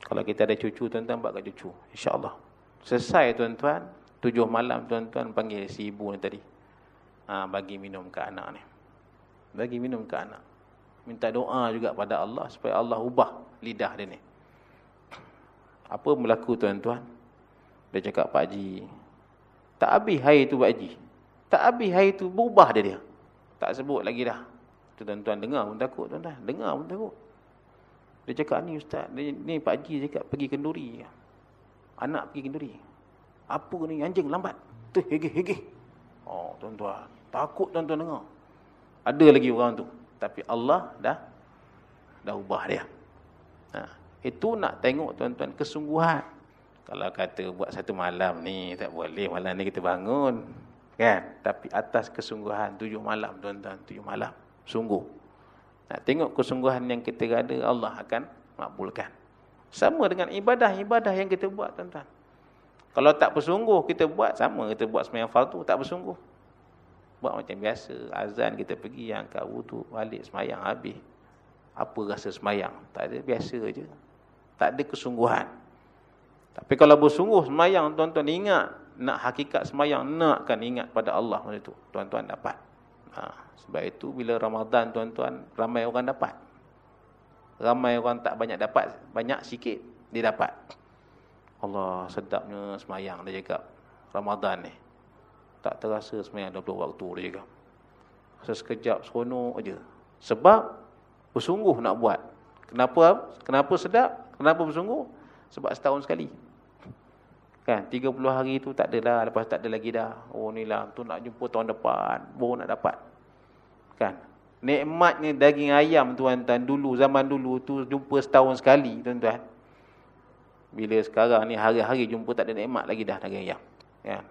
S1: Kalau kita ada cucu tuan-tuan buat kat cucu. InsyaAllah. Selesai tuan-tuan. Tujuh malam tuan-tuan panggil si ibu ni tadi. Ha, bagi minum ke anak ni. Bagi minum ke anak. Minta doa juga pada Allah. Supaya Allah ubah lidah dia ni. Apa berlaku tuan-tuan? Dia cakap Pak Haji. Tak habis hari tu Pak Haji. Tak habis hari tu berubah dia dia. Tak sebut lagi dah. Tuan-tuan dengar pun takut tuan-tuan. Dengar pun takut. Dia cakap ni ustaz, ni, Pak Haji cakap pergi kenduri. Anak pergi kenduri. Apa ni anjing lambat. Tu hege-hege. Oh tuan-tuan, takut tuan-tuan dengar. Ada lagi orang tu. Tapi Allah dah dah ubah dia. Ha, itu nak tengok tuan-tuan kesungguhan. Kalau kata buat satu malam ni tak boleh, malam ni kita bangun. Kan? Tapi atas kesungguhan tujuh malam tuan-tuan, tujuh malam. Sungguh. Nak tengok kesungguhan yang kita ada, Allah akan makbulkan. Sama dengan ibadah-ibadah yang kita buat, tuan-tuan. Kalau tak bersungguh, kita buat sama. Kita buat semayang fardu, tak bersungguh. Buat macam biasa. Azan kita pergi, yang kat wudu, balik semayang habis. Apa rasa semayang? Tak ada, biasa je. Tak ada kesungguhan. Tapi kalau bersungguh semayang, tuan-tuan ingat. Nak hakikat semayang, nakkan ingat pada Allah. Tuan-tuan dapat. Ha. Sebab itu bila Ramadan tuan-tuan ramai orang dapat. Ramai orang tak banyak dapat, banyak sikit dia dapat. Allah sedapnya semayang dia cakap. Ramadan ni. Tak terasa semayang 20 waktu dia cakap. Sekejap seronok aja. Sebab bersungguh nak buat. Kenapa? Kenapa sedap? Kenapa bersungguh? Sebab setahun sekali. Kan 30 hari tu tak ada dah, lepas tak ada lagi dah. Oh ni lah tu nak jumpa tahun depan, baru nak dapat. Kan? Nikmatnya daging ayam tuan-tuan dulu zaman dulu tu jumpa setahun sekali tuan-tuan. Bila sekarang ni hari-hari jumpa tak ada nikmat lagi dah daging ayam. Kan?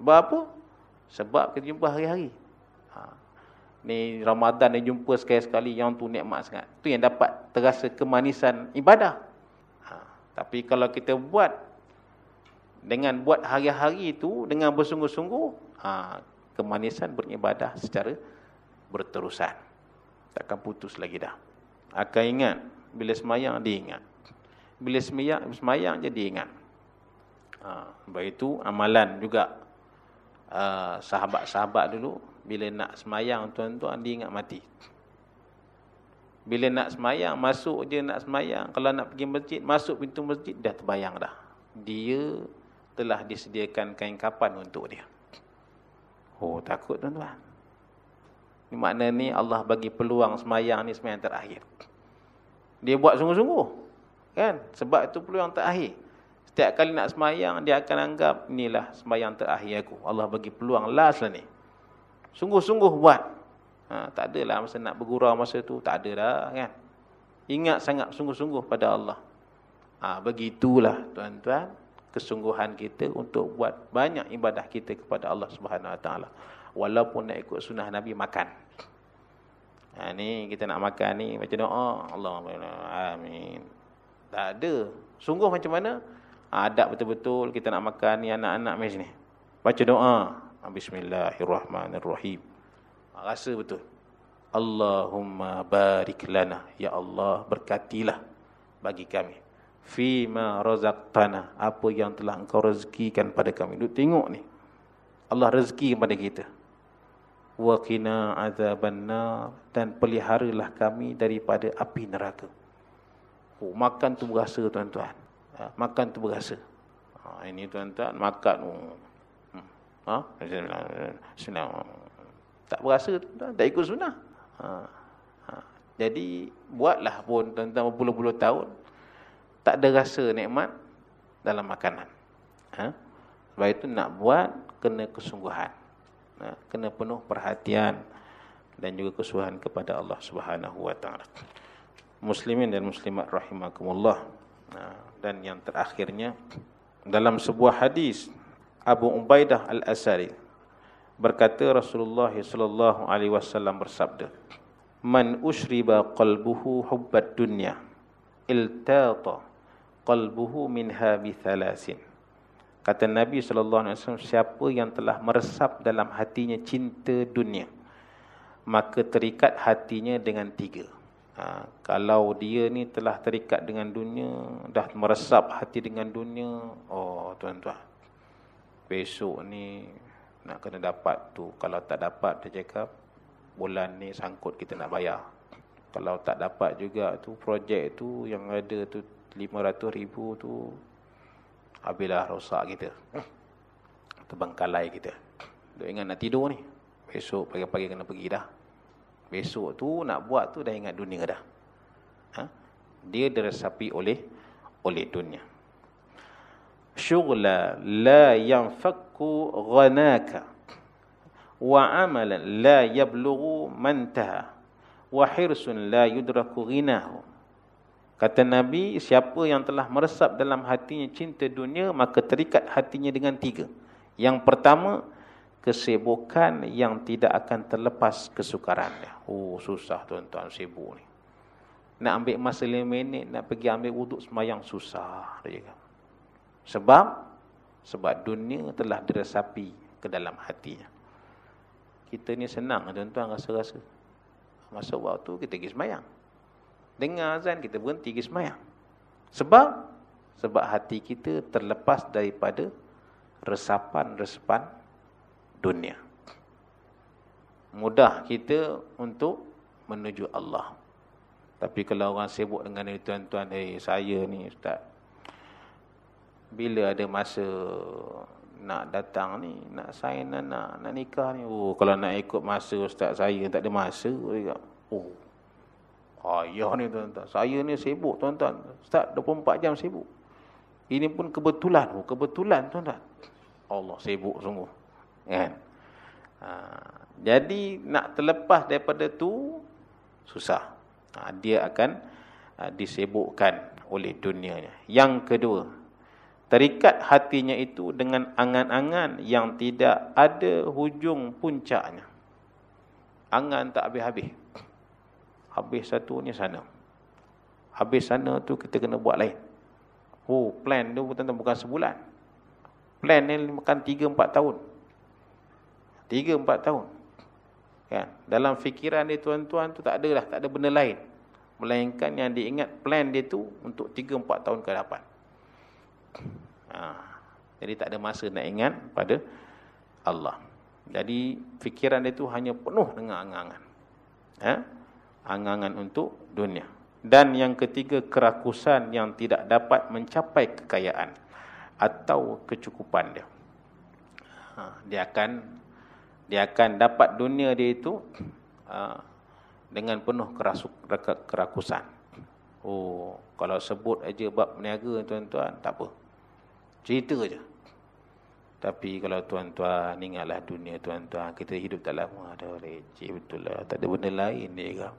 S1: Sebab apa? Sebab kita jumpa hari-hari. Ha. Ni Ramadan ni jumpa sekali-sekali yang tu nikmat sangat. Tu yang dapat terasa kemanisan ibadah. Ha. Tapi kalau kita buat dengan buat hari-hari itu dengan bersungguh-sungguh, ha, kemanisan beribadah secara berterusan. Takkan putus lagi dah. Akan ingat. Bila semayang, dia ingat. Bila semayang, semayang je dia ingat. Ha, baik itu, amalan juga. Uh, sahabat-sahabat uh, dulu, bila nak semayang, tuan-tuan, dia ingat mati. Bila nak semayang, masuk je nak semayang. Kalau nak pergi masjid, masuk pintu masjid, dah terbayang dah. Dia telah disediakan kain kapan untuk dia. Oh, takut tuan-tuan. Ini makna ni Allah bagi peluang semayang ni semayang terakhir. Dia buat sungguh-sungguh. Kan? Sebab itu peluang terakhir. Setiap kali nak semayang, dia akan anggap inilah semayang terakhir aku. Allah bagi peluang last lah ni. Sungguh-sungguh buat. Ha, tak adalah masa nak bergurau masa tu. Tak ada dah kan. Ingat sangat sungguh-sungguh pada Allah. Ha, begitulah tuan-tuan kesungguhan kita untuk buat banyak ibadah kita kepada Allah Subhanahu Wa Taala. Walaupun nak ikut sunnah Nabi makan. Ha, ni kita nak makan ni macam doa Allah amin. Tak ada. Sungguh macam mana? Ha, adab betul-betul kita nak makan ni anak-anak macam ni. Baca doa. Bismillahirrahmanirrahim. Rasa betul. Allahumma barik lana. Ya Allah berkatilah bagi kami. Fima razaqtana. Apa yang telah engkau rezekikan pada kami. Duk tengok ni. Allah rezeki kepada kita. Wa qina azabannar dan peliharalah kami daripada api neraka. Oh, makan tu berasa tuan-tuan. Ha, makan tu berasa. Ha, ini tuan-tuan makan. Oh. Ha? senang tak berasa tuan-tuan tak ikut sunnah Ha. Ha. Jadi buatlah pun tentang berpuluh-puluh tahun tak ada rasa nikmat dalam makanan. Ha? Sebab itu nak buat kena kesungguhan. Ha? Kena penuh perhatian dan juga kesungguhan kepada Allah Subhanahu taala. Muslimin dan muslimat rahimakumullah. Ha? Dan yang terakhirnya dalam sebuah hadis Abu Ubaidah Al-Asari berkata Rasulullah sallallahu alaihi wasallam bersabda Man ushriba qalbuhu hubbad dunya iltata qalbuhu minha bi thalasin. Kata Nabi sallallahu alaihi wasallam siapa yang telah meresap dalam hatinya cinta dunia maka terikat hatinya dengan tiga. Ha, kalau dia ni telah terikat dengan dunia dah meresap hati dengan dunia oh tuan-tuan besok ni nak kena dapat tu. Kalau tak dapat dia cakap bulan ni sangkut kita nak bayar. Kalau tak dapat juga tu projek tu yang ada tu 500 ribu tu habislah rosak kita. Terbengkalai kita. Duk ingat nak tidur ni. Besok pagi-pagi kena pergi dah. Besok tu nak buat tu dah ingat dunia dah. Ha? dia diresapi oleh oleh dunia syughla la yanfakku ghanaka wa amalan la yablughu mantaha wa hirsun la yudraku ghinahu kata nabi siapa yang telah meresap dalam hatinya cinta dunia maka terikat hatinya dengan tiga. Yang pertama kesibukan yang tidak akan terlepas kesukarannya oh susah tuan-tuan sibuk ni. Nak ambil masa 5 minit nak pergi ambil wuduk semayang susah dia. kata sebab sebab dunia telah diresapi ke dalam hatinya. Kita ni senang tuan-tuan rasa-rasa. Masa waktu kita pergi semayang. Dengar azan kita berhenti pergi semayang. Sebab sebab hati kita terlepas daripada resapan-resapan dunia. Mudah kita untuk menuju Allah. Tapi kalau orang sibuk dengan ini tuan-tuan, eh saya ni ustaz bila ada masa nak datang ni, nak sign nak nak nikah ni. Oh, kalau nak ikut masa ustaz saya tak ada masa juga. Oh. Ayah ni tuan-tuan. Saya ni sibuk tuan-tuan. Ustaz 24 jam sibuk. Ini pun kebetulan. Oh, kebetulan tuan-tuan. Allah sibuk sungguh. Kan? Ha, jadi nak terlepas daripada tu susah. Ha, dia akan ha, disibukkan oleh dunianya. Yang kedua, terikat hatinya itu dengan angan-angan yang tidak ada hujung puncaknya. Angan tak habis-habis. Habis satu ni sana. Habis sana tu kita kena buat lain. Oh, plan tu bukan bukan sebulan. Plan ni makan 3 4 tahun. 3 4 tahun. Kan? Dalam fikiran dia tuan-tuan tu tak ada lah, tak ada benda lain. Melainkan yang diingat plan dia tu untuk 3 4 tahun ke depan. Ha. Jadi tak ada masa nak ingat pada Allah. Jadi fikiran dia itu hanya penuh dengan angan-angan. Ha? Angan-angan untuk dunia. Dan yang ketiga kerakusan yang tidak dapat mencapai kekayaan. atau kecukupan dia. Ha, dia akan dia akan dapat dunia dia itu uh, dengan penuh kerasuk, kerakusan. Oh, kalau sebut aja bab niaga tuan-tuan, tak apa. Cerita aja. Tapi kalau tuan-tuan ingatlah dunia tuan-tuan, kita hidup tak lama. Ada receh betul lah. Tak ada benda lain dia kan.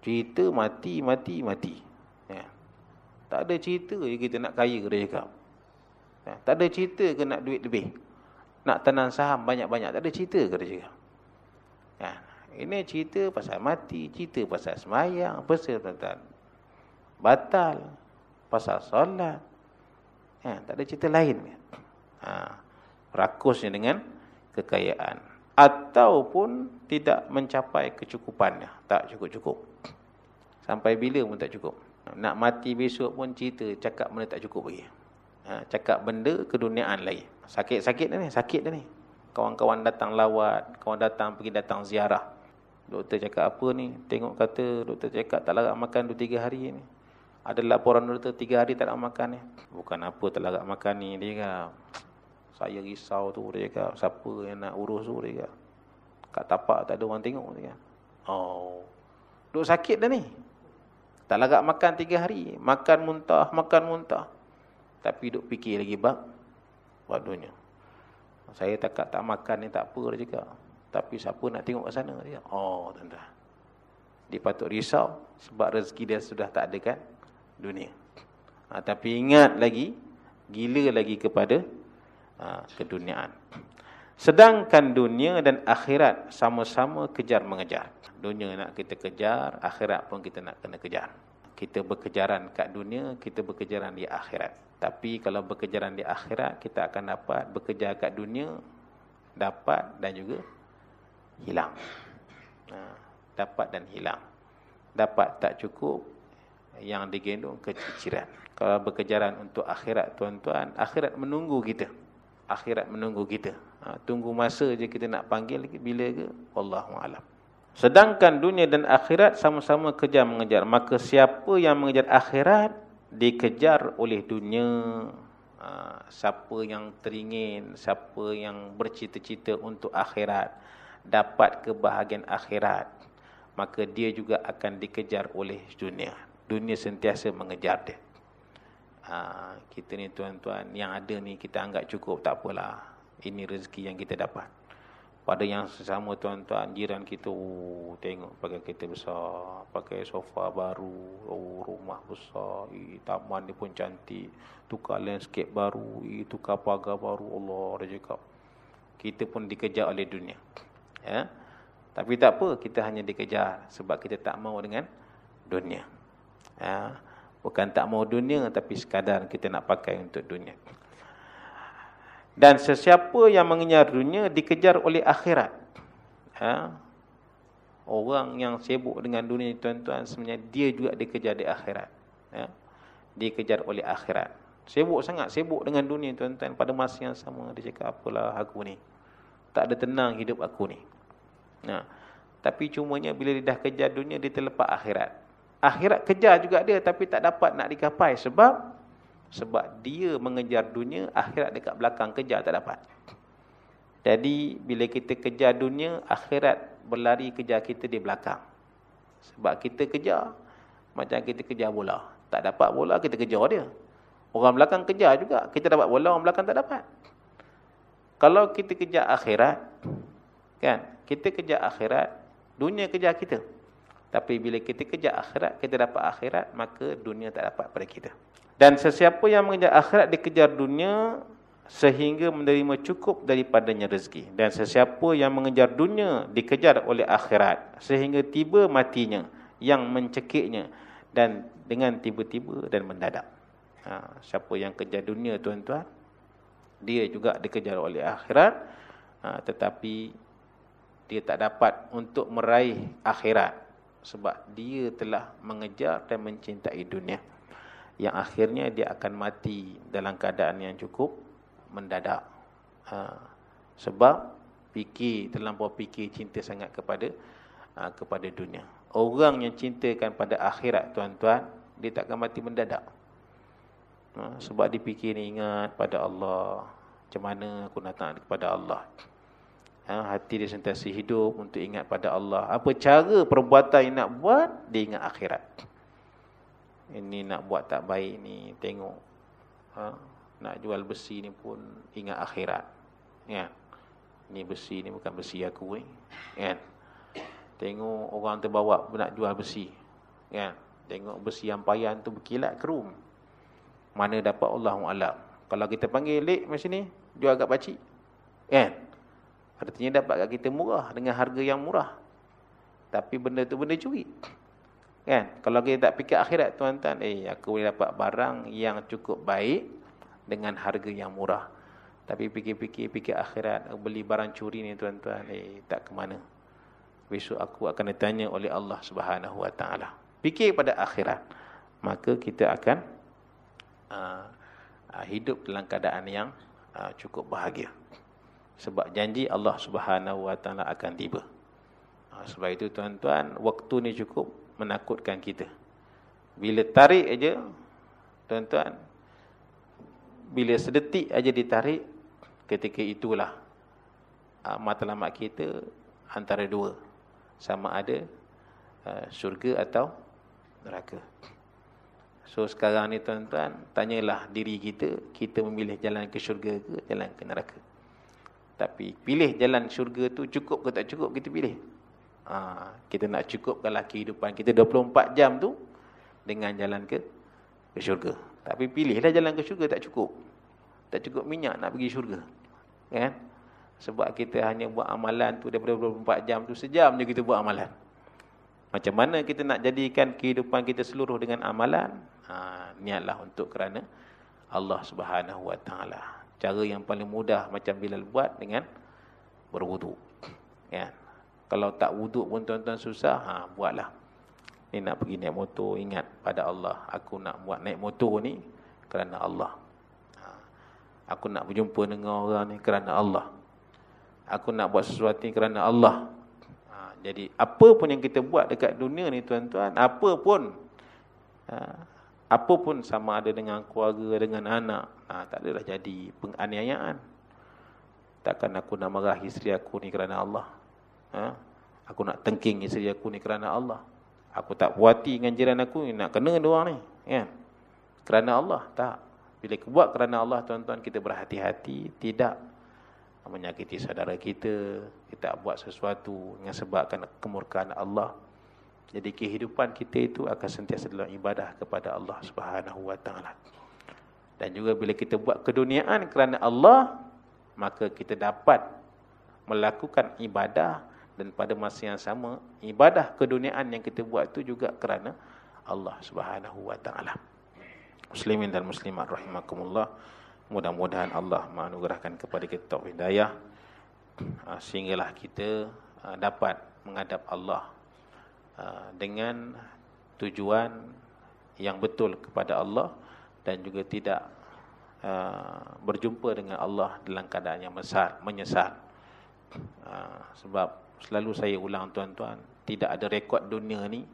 S1: Cerita mati, mati, mati. Ya. Tak ada cerita je kita nak kaya dia cakap. Ya. Tak ada cerita ke nak duit lebih. Nak tenang saham banyak-banyak. Tak ada cerita ke dia cakap. Ya. Ini cerita pasal mati, cerita pasal semayang, pasal tuan-tuan batal pasal solat ya, tak ada cerita lain ha, rakusnya dengan kekayaan. Ataupun tidak mencapai kecukupannya. Tak cukup-cukup. Sampai bila pun tak cukup. Nak mati besok pun cerita cakap benda tak cukup lagi. Ha, cakap benda keduniaan lain sakit-sakit dah ni sakit dah ni. Kawan-kawan datang lawat kawan datang pergi datang ziarah. Doktor cakap apa ni? Tengok kata doktor cakap tak larat makan 2-3 hari ni ada laporan doktor tiga hari tak nak makan ni. Bukan apa tak nak makan ni. Dia kata, saya risau tu. Dia kata, siapa yang nak urus tu. Dia kata, kat tapak tak ada orang tengok. Dia kata, oh, duk sakit dah ni. Tak lagak makan tiga hari. Makan muntah, makan muntah. Tapi duk fikir lagi bab. Buat dunia. Saya tak tak makan ni tak apa dia cakap. Tapi siapa nak tengok ke sana? Dia oh, tuan-tuan. Dia patut risau. Sebab rezeki dia sudah tak ada kan dunia. Ha, tapi ingat lagi, gila lagi kepada ha, keduniaan. Sedangkan dunia dan akhirat sama-sama kejar mengejar. Dunia nak kita kejar, akhirat pun kita nak kena kejar. Kita berkejaran kat dunia, kita berkejaran di akhirat. Tapi kalau berkejaran di akhirat, kita akan dapat bekerja kat dunia, dapat dan juga hilang. Ha, dapat dan hilang. Dapat tak cukup, yang digendong keciciran. Kalau berkejaran untuk akhirat tuan-tuan, akhirat menunggu kita. Akhirat menunggu kita. Ha, tunggu masa je kita nak panggil bila ke? Wallahualam. Sedangkan dunia dan akhirat sama-sama kejar mengejar. Maka siapa yang mengejar akhirat, dikejar oleh dunia. Ha, siapa yang teringin, siapa yang bercita-cita untuk akhirat, dapat kebahagiaan akhirat. Maka dia juga akan dikejar oleh dunia dunia sentiasa mengejar dia. Ha, kita ni tuan-tuan, yang ada ni kita anggap cukup, tak apalah. Ini rezeki yang kita dapat. Pada yang sesama tuan-tuan, jiran kita, oh, tengok pakai kereta besar, pakai sofa baru, oh, rumah besar, eh, taman ni pun cantik, tukar landscape baru, eh, tukar pagar baru, Allah dia cakap. Kita pun dikejar oleh dunia. Ya? Tapi tak apa, kita hanya dikejar sebab kita tak mau dengan dunia. Ya, bukan tak mau dunia tapi sekadar kita nak pakai untuk dunia. Dan sesiapa yang mengejar dunia dikejar oleh akhirat. Ya, orang yang sibuk dengan dunia tuan-tuan sebenarnya dia juga dikejar di akhirat. Ya, dikejar oleh akhirat. Sibuk sangat sibuk dengan dunia tuan-tuan pada masa yang sama dia cakap apalah aku ni. Tak ada tenang hidup aku ni. Nah, tapi cumanya bila dia dah kejar dunia dia terlepas akhirat akhirat kejar juga dia tapi tak dapat nak digapai sebab sebab dia mengejar dunia akhirat dekat belakang kejar tak dapat. Jadi bila kita kejar dunia akhirat berlari kejar kita di belakang. Sebab kita kejar macam kita kejar bola. Tak dapat bola kita kejar dia. Orang belakang kejar juga kita dapat bola orang belakang tak dapat. Kalau kita kejar akhirat kan kita kejar akhirat dunia kejar kita tapi bila kita kejar akhirat, kita dapat akhirat, maka dunia tak dapat pada kita. Dan sesiapa yang mengejar akhirat, dikejar dunia sehingga menerima cukup daripadanya rezeki. Dan sesiapa yang mengejar dunia, dikejar oleh akhirat sehingga tiba matinya yang mencekiknya dan dengan tiba-tiba dan mendadak. Ha, siapa yang kejar dunia tuan-tuan, dia juga dikejar oleh akhirat, ha, tetapi dia tak dapat untuk meraih akhirat sebab dia telah mengejar dan mencintai dunia yang akhirnya dia akan mati dalam keadaan yang cukup mendadak ha, sebab fikir terlampau fikir cinta sangat kepada ha, kepada dunia orang yang cintakan pada akhirat tuan-tuan dia takkan mati mendadak Ha, sebab dipikir ni ingat pada Allah. Macam mana aku nak kepada Allah. Ha, hati dia sentiasa hidup untuk ingat pada Allah. Apa cara perbuatan yang nak buat, dia ingat akhirat. Ini nak buat tak baik ni, tengok. Ha, nak jual besi ni pun ingat akhirat. Ya. Ni besi ni bukan besi aku. Eh. Kan? Tengok orang terbawa nak jual besi. Ya. Tengok besi yang payan tu berkilat kerum. Mana dapat Allah Alam. Kalau kita panggil lek macam ni, jual kat pakcik. Kan? Artinya dapat kat kita murah dengan harga yang murah. Tapi benda tu benda curi. Kan? Kalau kita tak fikir akhirat tuan-tuan, eh aku boleh dapat barang yang cukup baik dengan harga yang murah. Tapi fikir-fikir fikir akhirat, beli barang curi ni tuan-tuan, eh tak ke mana. Besok aku akan ditanya oleh Allah Subhanahu Wa Taala. Fikir pada akhirat, maka kita akan uh, uh, hidup dalam keadaan yang uh, cukup bahagia. Sebab janji Allah Subhanahu Wa Taala akan tiba. Uh, sebab itu tuan-tuan, waktu ni cukup menakutkan kita. Bila tarik aja, tuan-tuan, bila sedetik aja ditarik, ketika itulah uh, matlamat kita antara dua. Sama ada uh, syurga atau neraka. So sekarang ni tuan-tuan, tanyalah diri kita, kita memilih jalan ke syurga ke jalan ke neraka. Tapi pilih jalan syurga tu cukup ke tak cukup, kita pilih. Ha, kita nak cukupkanlah kehidupan kita 24 jam tu dengan jalan ke ke syurga. Tapi pilihlah jalan ke syurga tak cukup. Tak cukup minyak nak pergi syurga. Kan? Sebab kita hanya buat amalan tu daripada 24 jam tu sejam je kita buat amalan. Macam mana kita nak jadikan kehidupan kita seluruh dengan amalan? Ha, niatlah untuk kerana Allah Subhanahu Wa Taala. Cara yang paling mudah macam Bilal buat dengan berwuduk. Ya. Kalau tak wuduk pun tuan-tuan susah, ha, buatlah. Ni nak pergi naik motor, ingat pada Allah. Aku nak buat naik motor ni kerana Allah. Ha, aku nak berjumpa dengan orang ni kerana Allah. Aku nak buat sesuatu ni kerana Allah. Ha, jadi, apa pun yang kita buat dekat dunia ni tuan-tuan, apa pun, ha, apa pun sama ada dengan keluarga, dengan anak, ha, tak adalah jadi penganiayaan. Takkan aku nak marah isteri aku ni kerana Allah. Ha? Aku nak tengking isteri aku ni kerana Allah. Aku tak puati dengan jiran aku ni nak kena dua orang ni. Ya? Kerana Allah. Tak. Bila buat kerana Allah, tuan-tuan, kita berhati-hati. Tidak menyakiti saudara kita. Kita buat sesuatu yang sebabkan kemurkaan Allah. Jadi kehidupan kita itu akan sentiasa dalam ibadah kepada Allah Subhanahu Wa Taala. Dan juga bila kita buat keduniaan kerana Allah, maka kita dapat melakukan ibadah dan pada masa yang sama ibadah keduniaan yang kita buat itu juga kerana Allah Subhanahu wa taala. Muslimin dan muslimat rahimakumullah. Mudah-mudahan Allah menganugerahkan kepada kita taufik hidayah ah, sehinggalah kita ah, dapat menghadap Allah ah, dengan tujuan yang betul kepada Allah dan juga tidak berjumpa dengan Allah dalam keadaan yang besar menyesal. Sebab selalu saya ulang tuan-tuan, tidak ada rekod dunia ni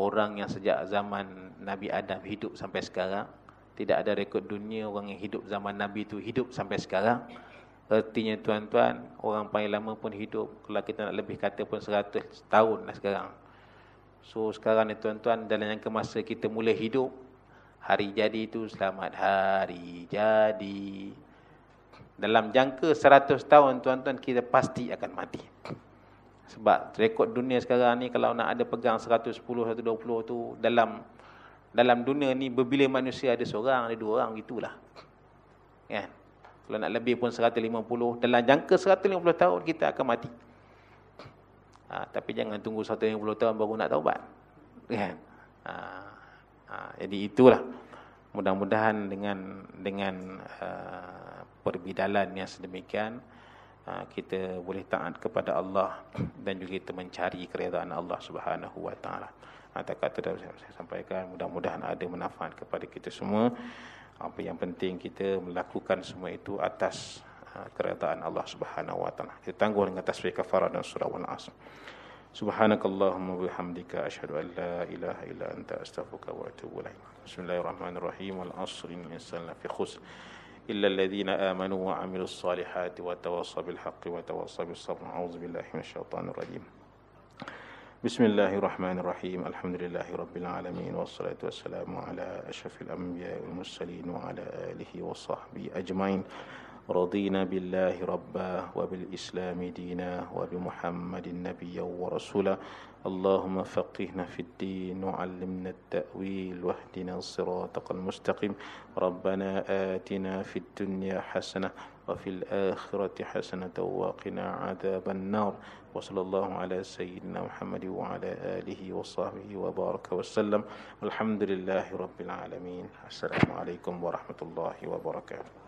S1: orang yang sejak zaman Nabi Adam hidup sampai sekarang, tidak ada rekod dunia orang yang hidup zaman Nabi itu hidup sampai sekarang. Artinya tuan-tuan, orang paling lama pun hidup, kalau kita nak lebih kata pun 100 tahun lah sekarang. So sekarang ni tuan-tuan, dalam yang kemasa kita mula hidup, hari jadi itu selamat hari jadi. Dalam jangka 100 tahun tuan-tuan, kita pasti akan mati. Sebab rekod dunia sekarang ni kalau nak ada pegang 110, 120 tu dalam dalam dunia ni berbila manusia ada seorang, ada dua orang gitulah. Kan? Kalau nak lebih pun 150, dalam jangka 150 tahun kita akan mati. Ha, tapi jangan tunggu 150 tahun baru nak taubat. Kan? Ha, ha, jadi itulah. Mudah-mudahan dengan dengan uh, perbidalan yang sedemikian Ha, kita boleh taat kepada Allah dan juga kita mencari keredaan Allah Subhanahu wa taala. Kata kata dah saya sampaikan mudah-mudahan ada manfaat kepada kita semua. Apa yang penting kita melakukan semua itu atas ha, keredaan Allah Subhanahu wa taala. Kita tangguh dengan tasbih kafarah dan surah Al-Asr. Subhanakallahumma bihamdika asyhadu an la ilaha illa anta astaghfiruka wa atubu ilaik. Bismillahirrahmanirrahim. Wal 'asri insana fi khusr illa alladhina amanu wa 'amilus salihati wa tawassaw bil haqqi wa tawassaw bis sabr. A'udzu billahi minasyaitonir rajim. بسم الله الرحمن الرحيم الحمد لله رب العالمين والصلاة والسلام على أشرف الأنبياء والمرسلين وعلى آله وصحبه أجمعين رضينا بالله ربا وبالإسلام دينا وبمحمد نبيا ورسولا اللهم فقهنا في الدين وعلمنا التأويل واهدنا صراطك المستقيم ربنا آتنا في الدنيا حسنة وفي الآخرة حسنة وقنا عذاب النار وصلى الله على سيدنا محمد وعلى آله وصحبه وبارك وسلم والحمد لله رب العالمين السلام عليكم ورحمة الله وبركاته